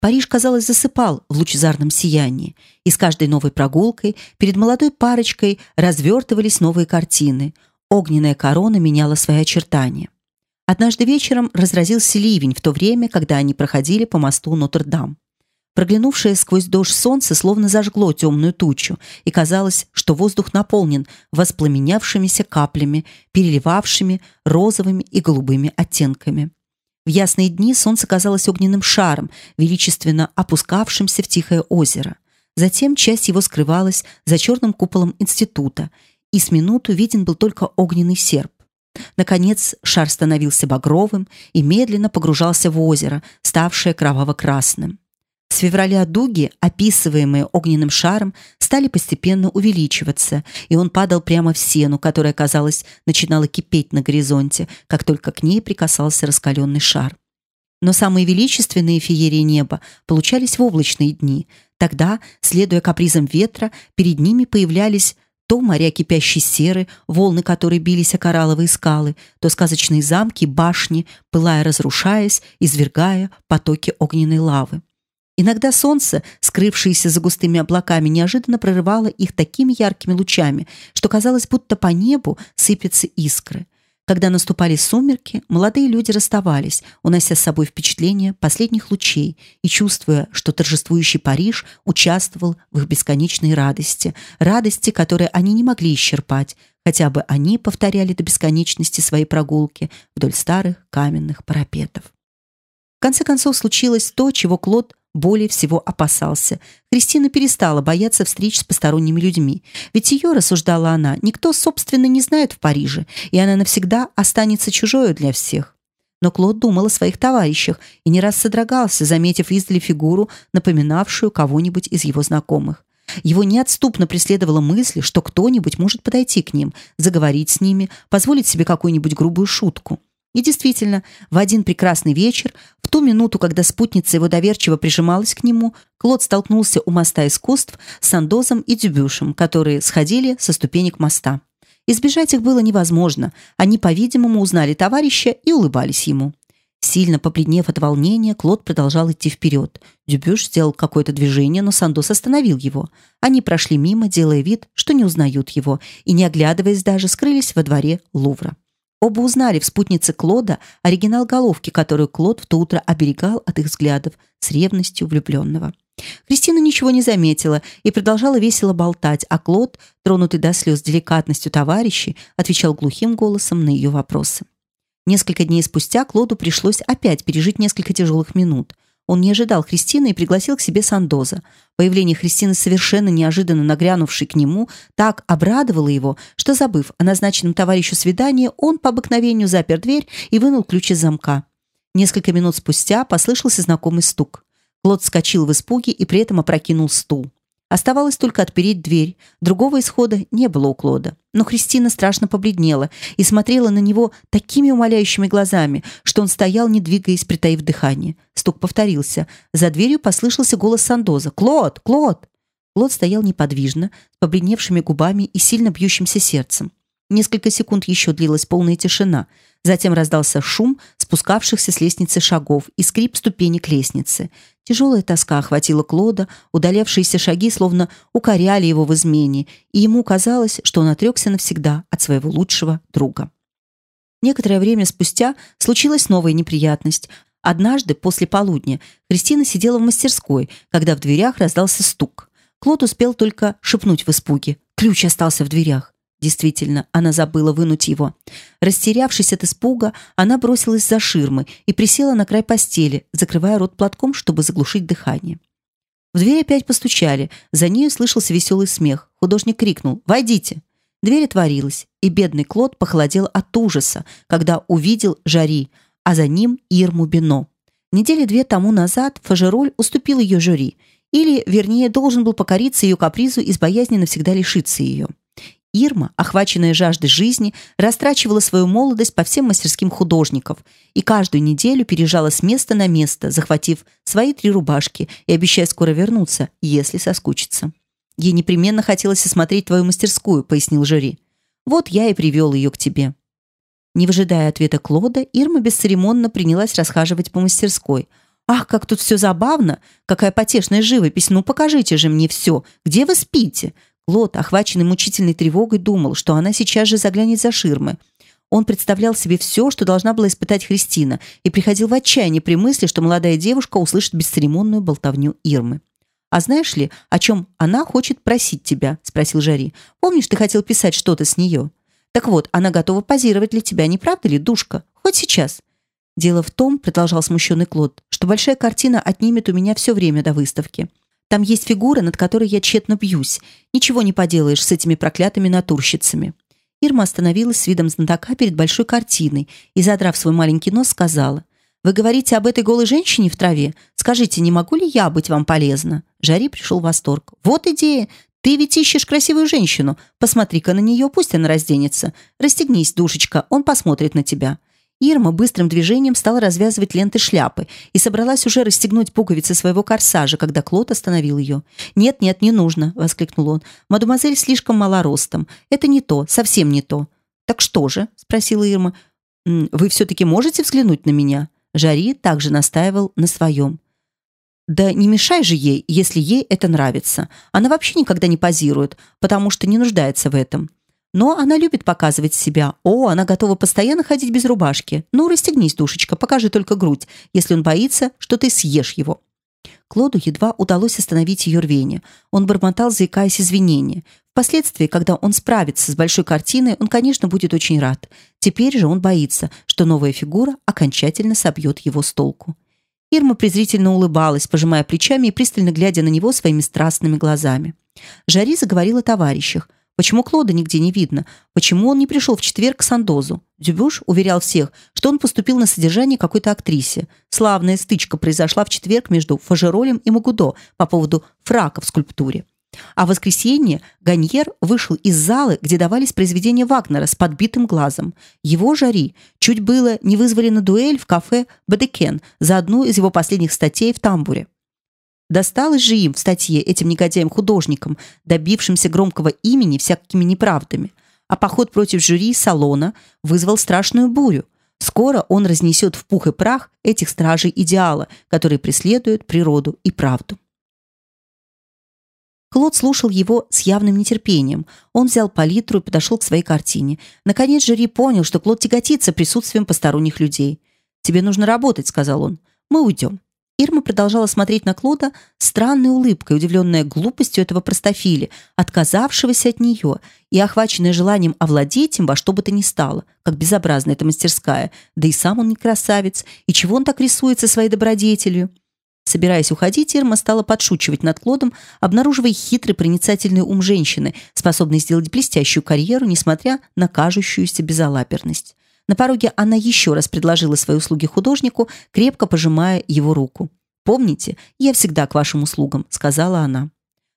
Париж, казалось, засыпал в лучезарном сиянии, и с каждой новой прогулкой перед молодой парочкой развертывались новые картины. Огненная корона меняла свои очертания. Однажды вечером разразился ливень в то время, когда они проходили по мосту Нотр-Дам. Проглянувшее сквозь дождь солнце словно зажгло темную тучу, и казалось, что воздух наполнен воспламенявшимися каплями, переливавшими розовыми и голубыми оттенками. В ясные дни солнце казалось огненным шаром, величественно опускавшимся в тихое озеро. Затем часть его скрывалась за черным куполом института, и с минуту виден был только огненный серп. Наконец шар становился багровым и медленно погружался в озеро, ставшее кроваво-красным. С февраля дуги, описываемые огненным шаром, стали постепенно увеличиваться, и он падал прямо в сену, которая, казалось, начинала кипеть на горизонте, как только к ней прикасался раскаленный шар. Но самые величественные феерии неба получались в облачные дни. Тогда, следуя капризам ветра, перед ними появлялись то моря кипящей серы, волны которой бились о коралловые скалы, то сказочные замки, башни, пылая разрушаясь, извергая потоки огненной лавы. Иногда солнце, скрывшееся за густыми облаками, неожиданно прорывало их такими яркими лучами, что казалось, будто по небу сыпятся искры. Когда наступали сумерки, молодые люди расставались, унося с собой впечатление последних лучей и чувствуя, что торжествующий Париж участвовал в их бесконечной радости, радости, которой они не могли исчерпать, хотя бы они повторяли до бесконечности свои прогулки вдоль старых каменных парапетов. В конце концов случилось то, чего Клод более всего опасался. Кристина перестала бояться встреч с посторонними людьми, ведь ее, рассуждала она, никто, собственно, не знает в Париже, и она навсегда останется чужою для всех. Но Клод думал о своих товарищах и не раз содрогался, заметив издали фигуру, напоминавшую кого-нибудь из его знакомых. Его неотступно преследовала мысль, что кто-нибудь может подойти к ним, заговорить с ними, позволить себе какую-нибудь грубую шутку. И действительно, в один прекрасный вечер, в ту минуту, когда спутница его доверчиво прижималась к нему, Клод столкнулся у моста искусств с Сандозом и Дюбюшем, которые сходили со ступенек моста. Избежать их было невозможно. Они, по-видимому, узнали товарища и улыбались ему. Сильно побледнев от волнения, Клод продолжал идти вперед. Дюбюш сделал какое-то движение, но Сандос остановил его. Они прошли мимо, делая вид, что не узнают его, и, не оглядываясь даже, скрылись во дворе Лувра. Оба узнали в спутнице Клода оригинал головки, которую Клод в то утро оберегал от их взглядов с ревностью влюбленного. Кристина ничего не заметила и продолжала весело болтать, а Клод, тронутый до слез деликатностью товарищей, отвечал глухим голосом на ее вопросы. Несколько дней спустя Клоду пришлось опять пережить несколько тяжелых минут. Он не ожидал Христины и пригласил к себе Сандоза. Появление Христины, совершенно неожиданно нагрянувшей к нему, так обрадовало его, что, забыв о назначенном товарищу свидании, он по обыкновению запер дверь и вынул ключ из замка. Несколько минут спустя послышался знакомый стук. Клод вскочил в испуге и при этом опрокинул стул. Оставалось только отпереть дверь. Другого исхода не было у Клода. Но Христина страшно побледнела и смотрела на него такими умоляющими глазами, что он стоял, не двигаясь, притаив дыхание. Стук повторился. За дверью послышался голос Сандоза. «Клод! Клод!» Клод стоял неподвижно, с побледневшими губами и сильно бьющимся сердцем. Несколько секунд еще длилась полная тишина. Затем раздался шум спускавшихся с лестницы шагов и скрип ступенек лестницы. Тяжелая тоска охватила Клода, удалявшиеся шаги словно укоряли его в измене, и ему казалось, что он отрекся навсегда от своего лучшего друга. Некоторое время спустя случилась новая неприятность. Однажды, после полудня, Кристина сидела в мастерской, когда в дверях раздался стук. Клод успел только шепнуть в испуге. Ключ остался в дверях. Действительно, она забыла вынуть его. Растерявшись от испуга, она бросилась за ширмы и присела на край постели, закрывая рот платком, чтобы заглушить дыхание. В дверь опять постучали. За ней слышался веселый смех. Художник крикнул «Войдите!». Дверь отворилась, и бедный Клод похолодел от ужаса, когда увидел Жари, а за ним Ирму Бино. Недели две тому назад Фажероль уступил ее Жюри, или, вернее, должен был покориться ее капризу из боязни навсегда лишиться ее. Ирма, охваченная жаждой жизни, растрачивала свою молодость по всем мастерским художников и каждую неделю переезжала с места на место, захватив свои три рубашки и обещая скоро вернуться, если соскучится. «Ей непременно хотелось осмотреть твою мастерскую», — пояснил жюри. «Вот я и привел ее к тебе». Не выжидая ответа Клода, Ирма бесцеремонно принялась расхаживать по мастерской. «Ах, как тут все забавно! Какая потешная живопись! Ну, покажите же мне все! Где вы спите? Лот, охваченный мучительной тревогой, думал, что она сейчас же заглянет за ширмы. Он представлял себе все, что должна была испытать Христина, и приходил в отчаяние при мысли, что молодая девушка услышит бесцеремонную болтовню Ирмы. «А знаешь ли, о чем она хочет просить тебя?» – спросил Жари. «Помнишь, ты хотел писать что-то с нее? Так вот, она готова позировать для тебя, не правда ли, душка? Хоть сейчас». «Дело в том», – продолжал смущенный Клод, «что большая картина отнимет у меня все время до выставки». Там есть фигура, над которой я тщетно бьюсь. Ничего не поделаешь с этими проклятыми натурщицами». Ирма остановилась с видом знатока перед большой картиной и, задрав свой маленький нос, сказала, «Вы говорите об этой голой женщине в траве? Скажите, не могу ли я быть вам полезна?» Жари пришел в восторг. «Вот идея! Ты ведь ищешь красивую женщину. Посмотри-ка на нее, пусть она разденется. Расстегнись, душечка, он посмотрит на тебя». Ирма быстрым движением стала развязывать ленты шляпы и собралась уже расстегнуть пуговицы своего корсажа, когда Клод остановил ее. «Нет, нет, не нужно!» — воскликнул он. «Мадемуазель слишком мала ростом. Это не то, совсем не то». «Так что же?» — спросила Ирма. «Вы все-таки можете взглянуть на меня?» Жари также настаивал на своем. Да не мешай же ей, если ей это нравится. Она вообще никогда не позирует, потому что не нуждается в этом. Но она любит показывать себя. О, она готова постоянно ходить без рубашки. Ну, расстегнись, душечка, покажи только грудь, если он боится, что ты съешь его. Клоду едва удалось остановить ее рвение. Он бормотал, заикаясь извинения. Впоследствии, когда он справится с большой картиной, он, конечно, будет очень рад. Теперь же он боится, что новая фигура окончательно собьет его с толку. Ирма презрительно улыбалась, пожимая плечами и пристально глядя на него своими страстными глазами. Жари заговорил о товарищах. Почему Клода нигде не видно? Почему он не пришел в четверг к Сандозу? Дюбюш уверял всех, что он поступил на содержание какой-то актрисе. Славная стычка произошла в четверг между Фажеролем и Магудо по поводу фрака в скульптуре. А в воскресенье Ганьер вышел из залы, где давались произведения Вагнера с подбитым глазом. Его жари чуть было не вызвали на дуэль в кафе «Бадекен» за одну из его последних статей в тамбуре. Досталось же им в статье этим негодяям-художникам, добившимся громкого имени всякими неправдами. А поход против жюри салона вызвал страшную бурю. Скоро он разнесет в пух и прах этих стражей идеала, которые преследуют природу и правду. Клод слушал его с явным нетерпением. Он взял палитру и подошел к своей картине. Наконец жюри понял, что Клод тяготится присутствием посторонних людей. «Тебе нужно работать», — сказал он. «Мы уйдем». Ирма продолжала смотреть на Клода странной улыбкой, удивленная глупостью этого простофили, отказавшегося от нее и охваченная желанием овладеть им во что бы то ни стало, как безобразная эта мастерская, да и сам он не красавец, и чего он так рисуется своей добродетелью. Собираясь уходить, Ирма стала подшучивать над Клодом, обнаруживая хитрый проницательный ум женщины, способный сделать блестящую карьеру, несмотря на кажущуюся безалаберность. На пороге она еще раз предложила свои услуги художнику, крепко пожимая его руку. «Помните, я всегда к вашим услугам», — сказала она.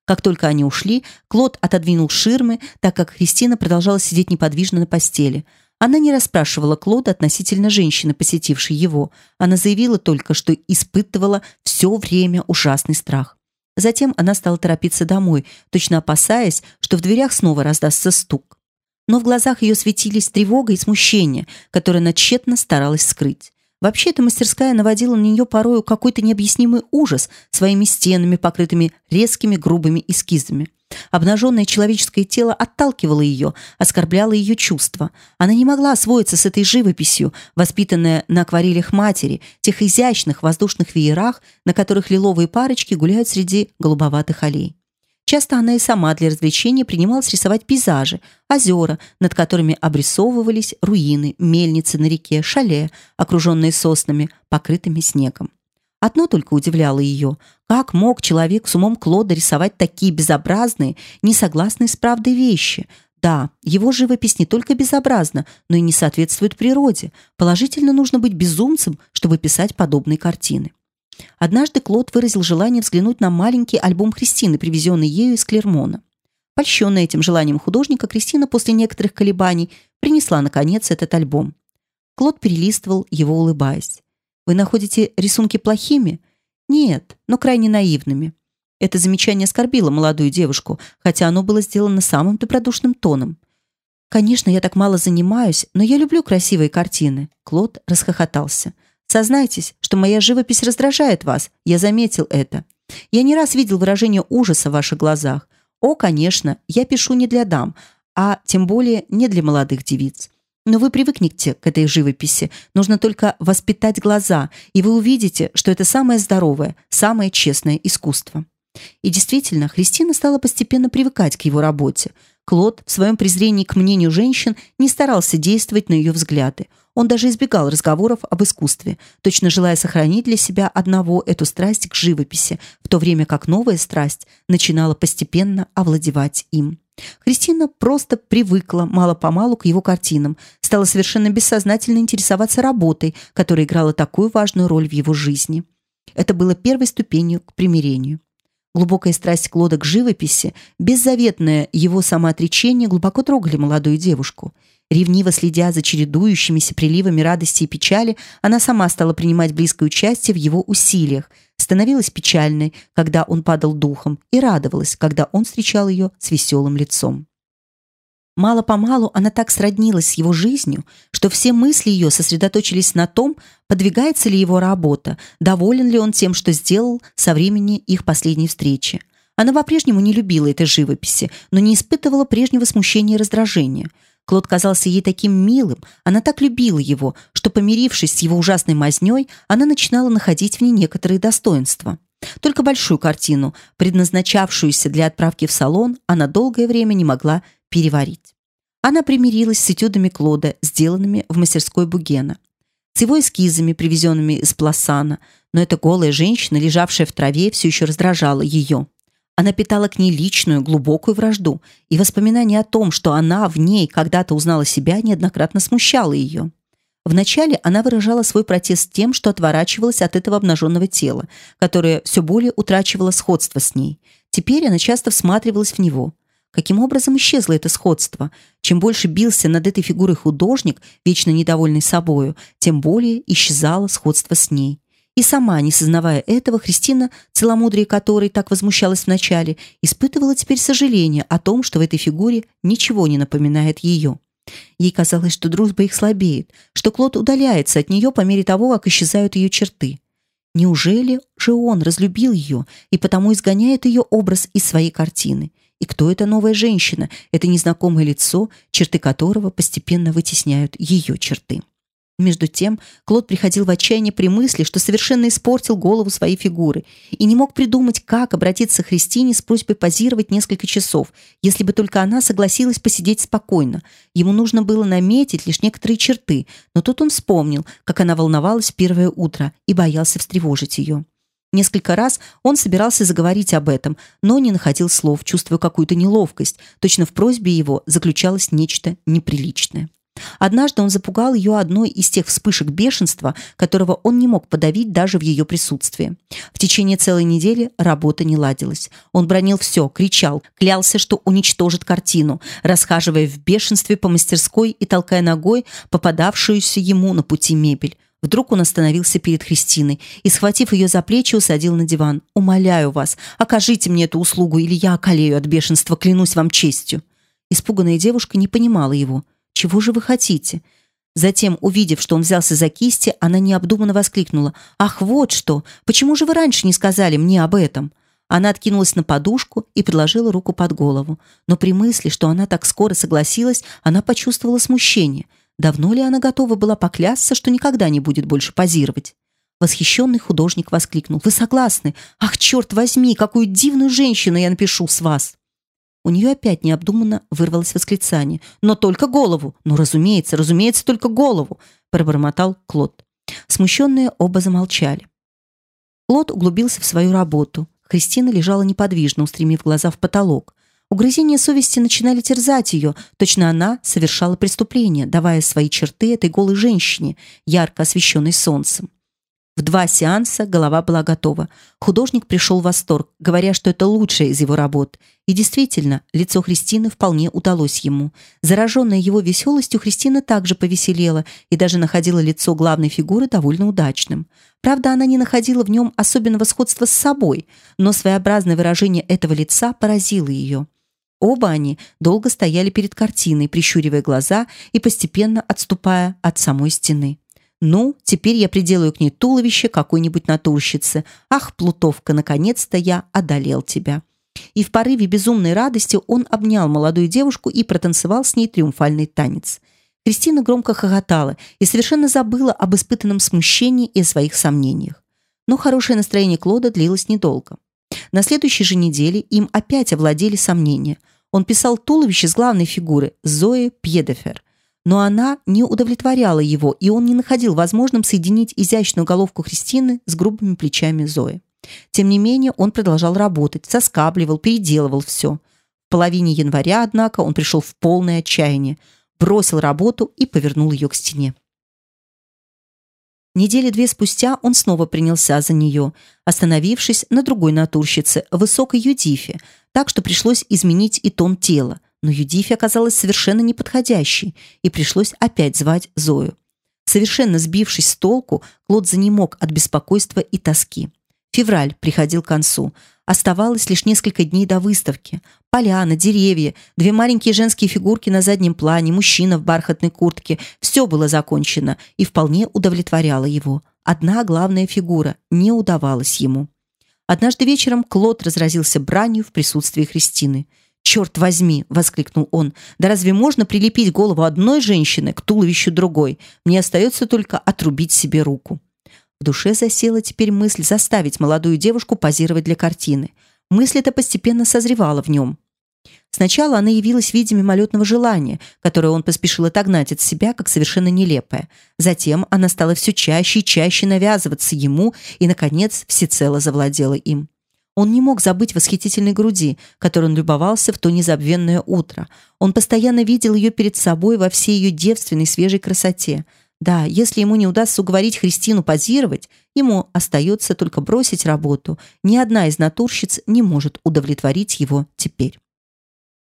Как только они ушли, Клод отодвинул ширмы, так как Христина продолжала сидеть неподвижно на постели. Она не расспрашивала Клода относительно женщины, посетившей его. Она заявила только, что испытывала все время ужасный страх. Затем она стала торопиться домой, точно опасаясь, что в дверях снова раздастся стук но в глазах ее светились тревога и смущение, которое она тщетно старалась скрыть. Вообще эта мастерская наводила на нее порою какой-то необъяснимый ужас своими стенами, покрытыми резкими грубыми эскизами. Обнаженное человеческое тело отталкивало ее, оскорбляло ее чувства. Она не могла освоиться с этой живописью, воспитанная на акварелях матери, тех изящных воздушных веерах, на которых лиловые парочки гуляют среди голубоватых аллей. Часто она и сама для развлечения принималась рисовать пейзажи, озера, над которыми обрисовывались руины, мельницы на реке, шале, окруженные соснами, покрытыми снегом. Одно только удивляло ее. Как мог человек с умом Клода рисовать такие безобразные, несогласные с правдой вещи? Да, его живопись не только безобразна, но и не соответствует природе. Положительно нужно быть безумцем, чтобы писать подобные картины. Однажды Клод выразил желание взглянуть на маленький альбом Кристины, привезенный ею из Клермона. Польщенная этим желанием художника, Кристина после некоторых колебаний принесла, наконец, этот альбом. Клод перелистывал его, улыбаясь. «Вы находите рисунки плохими?» «Нет, но крайне наивными». Это замечание оскорбило молодую девушку, хотя оно было сделано самым добродушным тоном. «Конечно, я так мало занимаюсь, но я люблю красивые картины». Клод расхохотался. Сознайтесь, что моя живопись раздражает вас. Я заметил это. Я не раз видел выражение ужаса в ваших глазах. О, конечно, я пишу не для дам, а тем более не для молодых девиц. Но вы привыкнете к этой живописи. Нужно только воспитать глаза, и вы увидите, что это самое здоровое, самое честное искусство. И действительно, Христина стала постепенно привыкать к его работе. Клод в своем презрении к мнению женщин не старался действовать на ее взгляды. Он даже избегал разговоров об искусстве, точно желая сохранить для себя одного эту страсть к живописи, в то время как новая страсть начинала постепенно овладевать им. Христина просто привыкла мало-помалу к его картинам, стала совершенно бессознательно интересоваться работой, которая играла такую важную роль в его жизни. Это было первой ступенью к примирению. Глубокая страсть Клода к живописи, беззаветное его самоотречение глубоко трогали молодую девушку – Ревниво следя за чередующимися приливами радости и печали, она сама стала принимать близкое участие в его усилиях, становилась печальной, когда он падал духом, и радовалась, когда он встречал ее с веселым лицом. Мало-помалу она так сроднилась с его жизнью, что все мысли ее сосредоточились на том, подвигается ли его работа, доволен ли он тем, что сделал со времени их последней встречи. Она по-прежнему не любила этой живописи, но не испытывала прежнего смущения и раздражения – Клод казался ей таким милым, она так любила его, что, помирившись с его ужасной мазнёй, она начинала находить в ней некоторые достоинства. Только большую картину, предназначавшуюся для отправки в салон, она долгое время не могла переварить. Она примирилась с этюдами Клода, сделанными в мастерской Бугена, с его эскизами, привезенными из Пласана, но эта голая женщина, лежавшая в траве, все еще раздражала ее. Она питала к ней личную, глубокую вражду, и воспоминание о том, что она в ней когда-то узнала себя, неоднократно смущало ее. Вначале она выражала свой протест тем, что отворачивалась от этого обнаженного тела, которое все более утрачивало сходство с ней. Теперь она часто всматривалась в него. Каким образом исчезло это сходство? Чем больше бился над этой фигурой художник, вечно недовольный собою, тем более исчезало сходство с ней. И сама, не сознавая этого, Христина, целомудрие которой так возмущалась вначале, испытывала теперь сожаление о том, что в этой фигуре ничего не напоминает ее. Ей казалось, что дружба их слабеет, что Клод удаляется от нее по мере того, как исчезают ее черты. Неужели же он разлюбил ее и потому изгоняет ее образ из своей картины? И кто эта новая женщина, это незнакомое лицо, черты которого постепенно вытесняют ее черты? Между тем, Клод приходил в отчаяние при мысли, что совершенно испортил голову своей фигуры и не мог придумать, как обратиться к Христине с просьбой позировать несколько часов, если бы только она согласилась посидеть спокойно. Ему нужно было наметить лишь некоторые черты, но тут он вспомнил, как она волновалась первое утро и боялся встревожить ее. Несколько раз он собирался заговорить об этом, но не находил слов, чувствуя какую-то неловкость. Точно в просьбе его заключалось нечто неприличное. Однажды он запугал ее одной из тех вспышек бешенства, которого он не мог подавить даже в ее присутствии. В течение целой недели работа не ладилась. Он бронил все, кричал, клялся, что уничтожит картину, расхаживая в бешенстве по мастерской и толкая ногой попадавшуюся ему на пути мебель. Вдруг он остановился перед Христиной и, схватив ее за плечи, усадил на диван. «Умоляю вас, окажите мне эту услугу, или я околею от бешенства, клянусь вам честью». Испуганная девушка не понимала его. Чего же вы хотите?» Затем, увидев, что он взялся за кисти, она необдуманно воскликнула. «Ах, вот что! Почему же вы раньше не сказали мне об этом?» Она откинулась на подушку и предложила руку под голову. Но при мысли, что она так скоро согласилась, она почувствовала смущение. Давно ли она готова была поклясться, что никогда не будет больше позировать? Восхищенный художник воскликнул. «Вы согласны? Ах, черт возьми, какую дивную женщину я напишу с вас!» У нее опять необдуманно вырвалось восклицание. «Но только голову!» «Ну, разумеется, разумеется, только голову!» пробормотал Клод. Смущенные оба замолчали. Клод углубился в свою работу. Кристина лежала неподвижно, устремив глаза в потолок. Угрызения совести начинали терзать ее, точно она совершала преступление, давая свои черты этой голой женщине, ярко освещенной солнцем. В два сеанса голова была готова. Художник пришел в восторг, говоря, что это лучшее из его работ. И действительно, лицо Христины вполне удалось ему. Зараженная его веселостью, Христина также повеселела и даже находила лицо главной фигуры довольно удачным. Правда, она не находила в нем особенного сходства с собой, но своеобразное выражение этого лица поразило ее. Оба они долго стояли перед картиной, прищуривая глаза и постепенно отступая от самой стены. Ну, теперь я приделаю к ней туловище какой-нибудь натурщицы. Ах, Плутовка, наконец-то я одолел тебя. И в порыве безумной радости он обнял молодую девушку и протанцевал с ней триумфальный танец. Кристина громко хохотала и совершенно забыла об испытанном смущении и о своих сомнениях. Но хорошее настроение Клода длилось недолго. На следующей же неделе им опять овладели сомнения. Он писал туловище с главной фигуры Зои Пьедефер, но она не удовлетворяла его, и он не находил возможным соединить изящную головку Кристины с грубыми плечами Зои. Тем не менее, он продолжал работать, соскабливал, переделывал все. В половине января, однако, он пришел в полное отчаяние, бросил работу и повернул ее к стене. Недели две спустя он снова принялся за нее, остановившись на другой натурщице, высокой Юдифе, так что пришлось изменить и тон тела – но Юдифи оказалась совершенно неподходящей, и пришлось опять звать Зою. Совершенно сбившись с толку, Клод занемог от беспокойства и тоски. Февраль приходил к концу. Оставалось лишь несколько дней до выставки. Поляна, деревья, две маленькие женские фигурки на заднем плане, мужчина в бархатной куртке. Все было закончено и вполне удовлетворяло его. Одна главная фигура не удавалась ему. Однажды вечером Клод разразился бранью в присутствии Христины – «Черт возьми!» — воскликнул он. «Да разве можно прилепить голову одной женщины к туловищу другой? Мне остается только отрубить себе руку». В душе засела теперь мысль заставить молодую девушку позировать для картины. Мысль эта постепенно созревала в нем. Сначала она явилась в виде мимолетного желания, которое он поспешил отогнать от себя как совершенно нелепое. Затем она стала все чаще и чаще навязываться ему и, наконец, всецело завладела им. Он не мог забыть восхитительной груди, которой он любовался в то незабвенное утро. Он постоянно видел ее перед собой во всей ее девственной свежей красоте. Да, если ему не удастся уговорить Христину позировать, ему остается только бросить работу. Ни одна из натурщиц не может удовлетворить его теперь.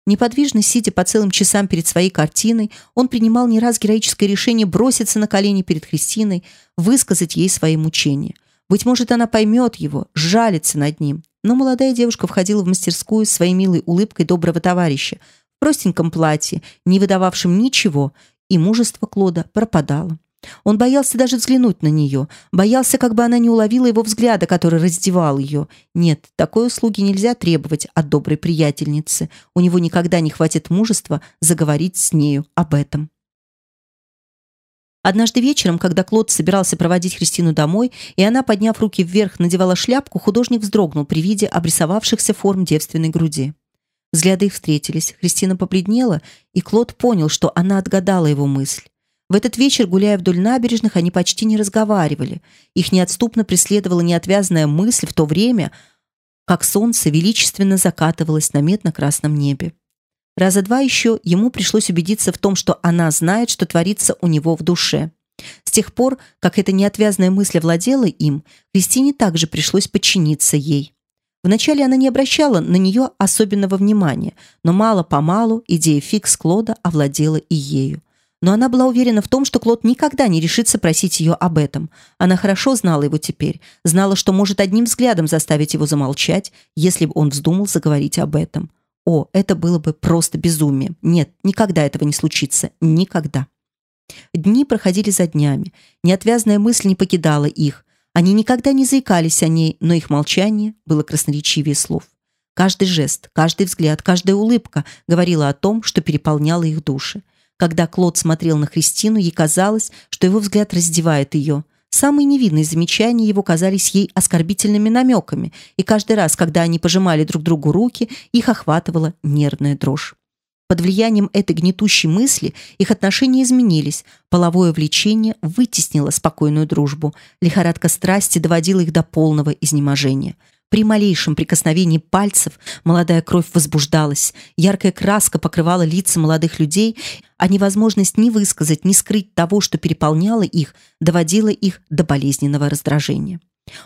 Неподвижно сидя по целым часам перед своей картиной, он принимал не раз героическое решение броситься на колени перед Христиной, высказать ей свои мучения. Быть может, она поймет его, жалится над ним. Но молодая девушка входила в мастерскую своей милой улыбкой доброго товарища, в простеньком платье, не выдававшем ничего, и мужество Клода пропадало. Он боялся даже взглянуть на нее, боялся, как бы она не уловила его взгляда, который раздевал ее. Нет, такой услуги нельзя требовать от доброй приятельницы. У него никогда не хватит мужества заговорить с нею об этом. Однажды вечером, когда Клод собирался проводить Христину домой, и она, подняв руки вверх, надевала шляпку, художник вздрогнул при виде обрисовавшихся форм девственной груди. Взгляды их встретились. Христина побледнела, и Клод понял, что она отгадала его мысль. В этот вечер, гуляя вдоль набережных, они почти не разговаривали. Их неотступно преследовала неотвязная мысль в то время, как солнце величественно закатывалось на медно-красном небе. Раза два еще ему пришлось убедиться в том, что она знает, что творится у него в душе. С тех пор, как эта неотвязная мысль владела им, Кристине также пришлось подчиниться ей. Вначале она не обращала на нее особенного внимания, но мало-помалу идея фикс Клода овладела и ею. Но она была уверена в том, что Клод никогда не решится просить ее об этом. Она хорошо знала его теперь, знала, что может одним взглядом заставить его замолчать, если бы он вздумал заговорить об этом. О, это было бы просто безумие. Нет, никогда этого не случится. Никогда. Дни проходили за днями. Неотвязная мысль не покидала их. Они никогда не заикались о ней, но их молчание было красноречивее слов. Каждый жест, каждый взгляд, каждая улыбка говорила о том, что переполняло их души. Когда Клод смотрел на Христину, ей казалось, что его взгляд раздевает ее. Самые невинные замечания его казались ей оскорбительными намеками, и каждый раз, когда они пожимали друг другу руки, их охватывала нервная дрожь. Под влиянием этой гнетущей мысли их отношения изменились. Половое влечение вытеснило спокойную дружбу. Лихорадка страсти доводила их до полного изнеможения. При малейшем прикосновении пальцев молодая кровь возбуждалась, яркая краска покрывала лица молодых людей, а невозможность ни высказать, ни скрыть того, что переполняло их, доводила их до болезненного раздражения.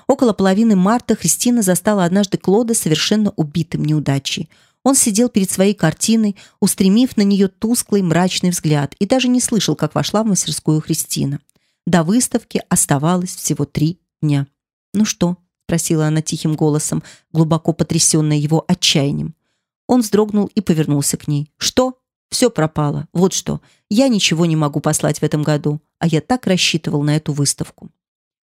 Около половины марта Христина застала однажды Клода совершенно убитым неудачей. Он сидел перед своей картиной, устремив на нее тусклый мрачный взгляд, и даже не слышал, как вошла в мастерскую Христина. До выставки оставалось всего три дня. «Ну что?» – спросила она тихим голосом, глубоко потрясенная его отчаянием. Он вздрогнул и повернулся к ней. «Что? Все пропало. Вот что. Я ничего не могу послать в этом году, а я так рассчитывал на эту выставку».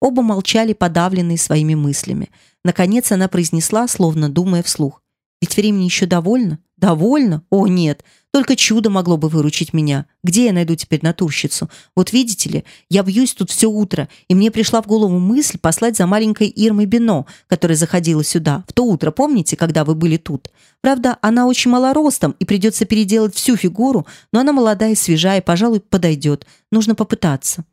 Оба молчали, подавленные своими мыслями. Наконец она произнесла, словно думая вслух. Ведь времени еще довольно. Довольно? О, нет. Только чудо могло бы выручить меня. Где я найду теперь натурщицу? Вот видите ли, я бьюсь тут все утро, и мне пришла в голову мысль послать за маленькой Ирмой Бино, которая заходила сюда. В то утро, помните, когда вы были тут? Правда, она очень малоростом, и придется переделать всю фигуру, но она молодая и свежая, пожалуй, подойдет. Нужно попытаться.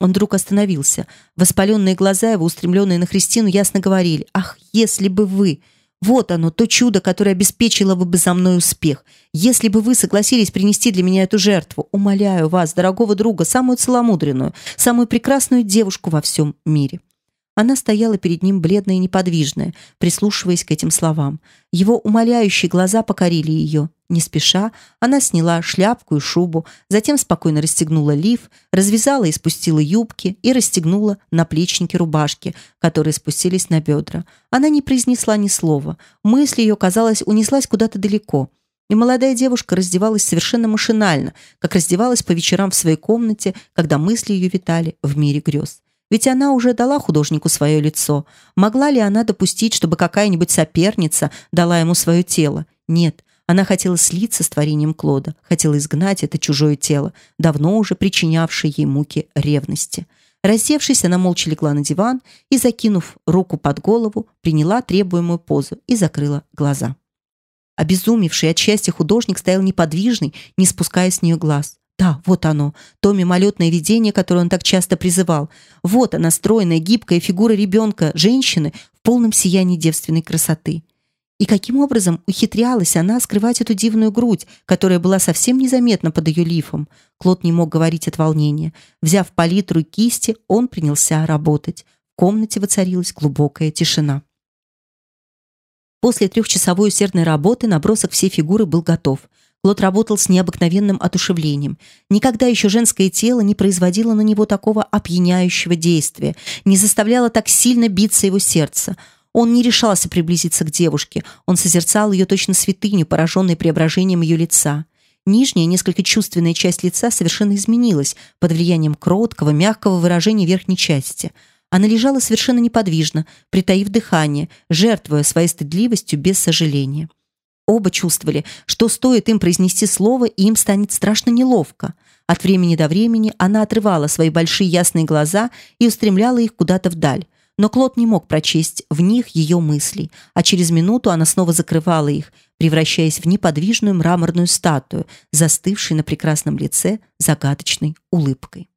Он вдруг остановился. Воспаленные глаза его, устремленные на Христину, ясно говорили. «Ах, если бы вы...» Вот оно, то чудо, которое обеспечило бы за мной успех. Если бы вы согласились принести для меня эту жертву, умоляю вас, дорогого друга, самую целомудренную, самую прекрасную девушку во всем мире. Она стояла перед ним бледная и неподвижная, прислушиваясь к этим словам. Его умоляющие глаза покорили ее. Не спеша, она сняла шляпку и шубу, затем спокойно расстегнула лиф, развязала и спустила юбки и расстегнула наплечники рубашки, которые спустились на бедра. Она не произнесла ни слова. Мысль ее, казалось, унеслась куда-то далеко. И молодая девушка раздевалась совершенно машинально, как раздевалась по вечерам в своей комнате, когда мысли ее витали в мире грез. Ведь она уже дала художнику свое лицо. Могла ли она допустить, чтобы какая-нибудь соперница дала ему свое тело? Нет. Она хотела слиться с творением Клода, хотела изгнать это чужое тело, давно уже причинявшее ей муки ревности. Раздевшись, она молча легла на диван и, закинув руку под голову, приняла требуемую позу и закрыла глаза. Обезумевший от счастья художник стоял неподвижный, не спуская с нее глаз. Да, вот оно, то мимолетное видение, которое он так часто призывал. Вот она, стройная, гибкая фигура ребенка, женщины в полном сиянии девственной красоты. И каким образом ухитрялась она скрывать эту дивную грудь, которая была совсем незаметна под ее лифом? Клод не мог говорить от волнения. Взяв палитру и кисти, он принялся работать. В комнате воцарилась глубокая тишина. После трехчасовой усердной работы набросок всей фигуры был готов. Клод работал с необыкновенным одушевлением. Никогда еще женское тело не производило на него такого опьяняющего действия, не заставляло так сильно биться его сердце. Он не решался приблизиться к девушке, он созерцал ее точно святыню, пораженной преображением ее лица. Нижняя, несколько чувственная часть лица совершенно изменилась под влиянием кроткого, мягкого выражения верхней части. Она лежала совершенно неподвижно, притаив дыхание, жертвуя своей стыдливостью без сожаления. Оба чувствовали, что стоит им произнести слово, и им станет страшно неловко. От времени до времени она отрывала свои большие ясные глаза и устремляла их куда-то вдаль. Но Клод не мог прочесть в них ее мыслей, а через минуту она снова закрывала их, превращаясь в неподвижную мраморную статую, застывшей на прекрасном лице загадочной улыбкой.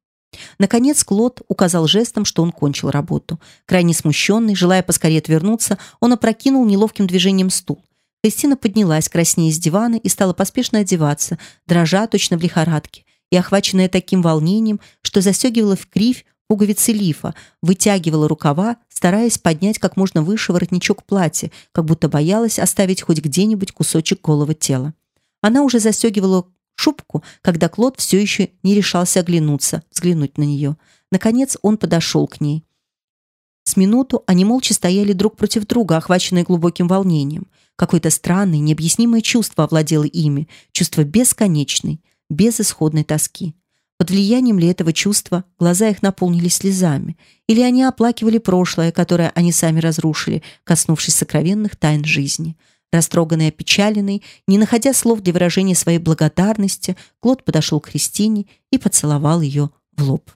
Наконец Клод указал жестом, что он кончил работу. Крайне смущенный, желая поскорее отвернуться, он опрокинул неловким движением стул. Кристина поднялась, краснея с дивана, и стала поспешно одеваться, дрожа точно в лихорадке, и охваченная таким волнением, что застегивала в кривь пуговицы лифа, вытягивала рукава, стараясь поднять как можно выше воротничок платья, как будто боялась оставить хоть где-нибудь кусочек голого тела. Она уже застегивала шубку, когда Клод все еще не решался оглянуться, взглянуть на нее. Наконец он подошел к ней. С минуту они молча стояли друг против друга, охваченные глубоким волнением. Какое-то странное, необъяснимое чувство овладело ими, чувство бесконечной, безысходной тоски. Под влиянием ли этого чувства глаза их наполнились слезами, или они оплакивали прошлое, которое они сами разрушили, коснувшись сокровенных тайн жизни. Растроганный и опечаленный, не находя слов для выражения своей благодарности, Клод подошел к Кристине и поцеловал ее в лоб.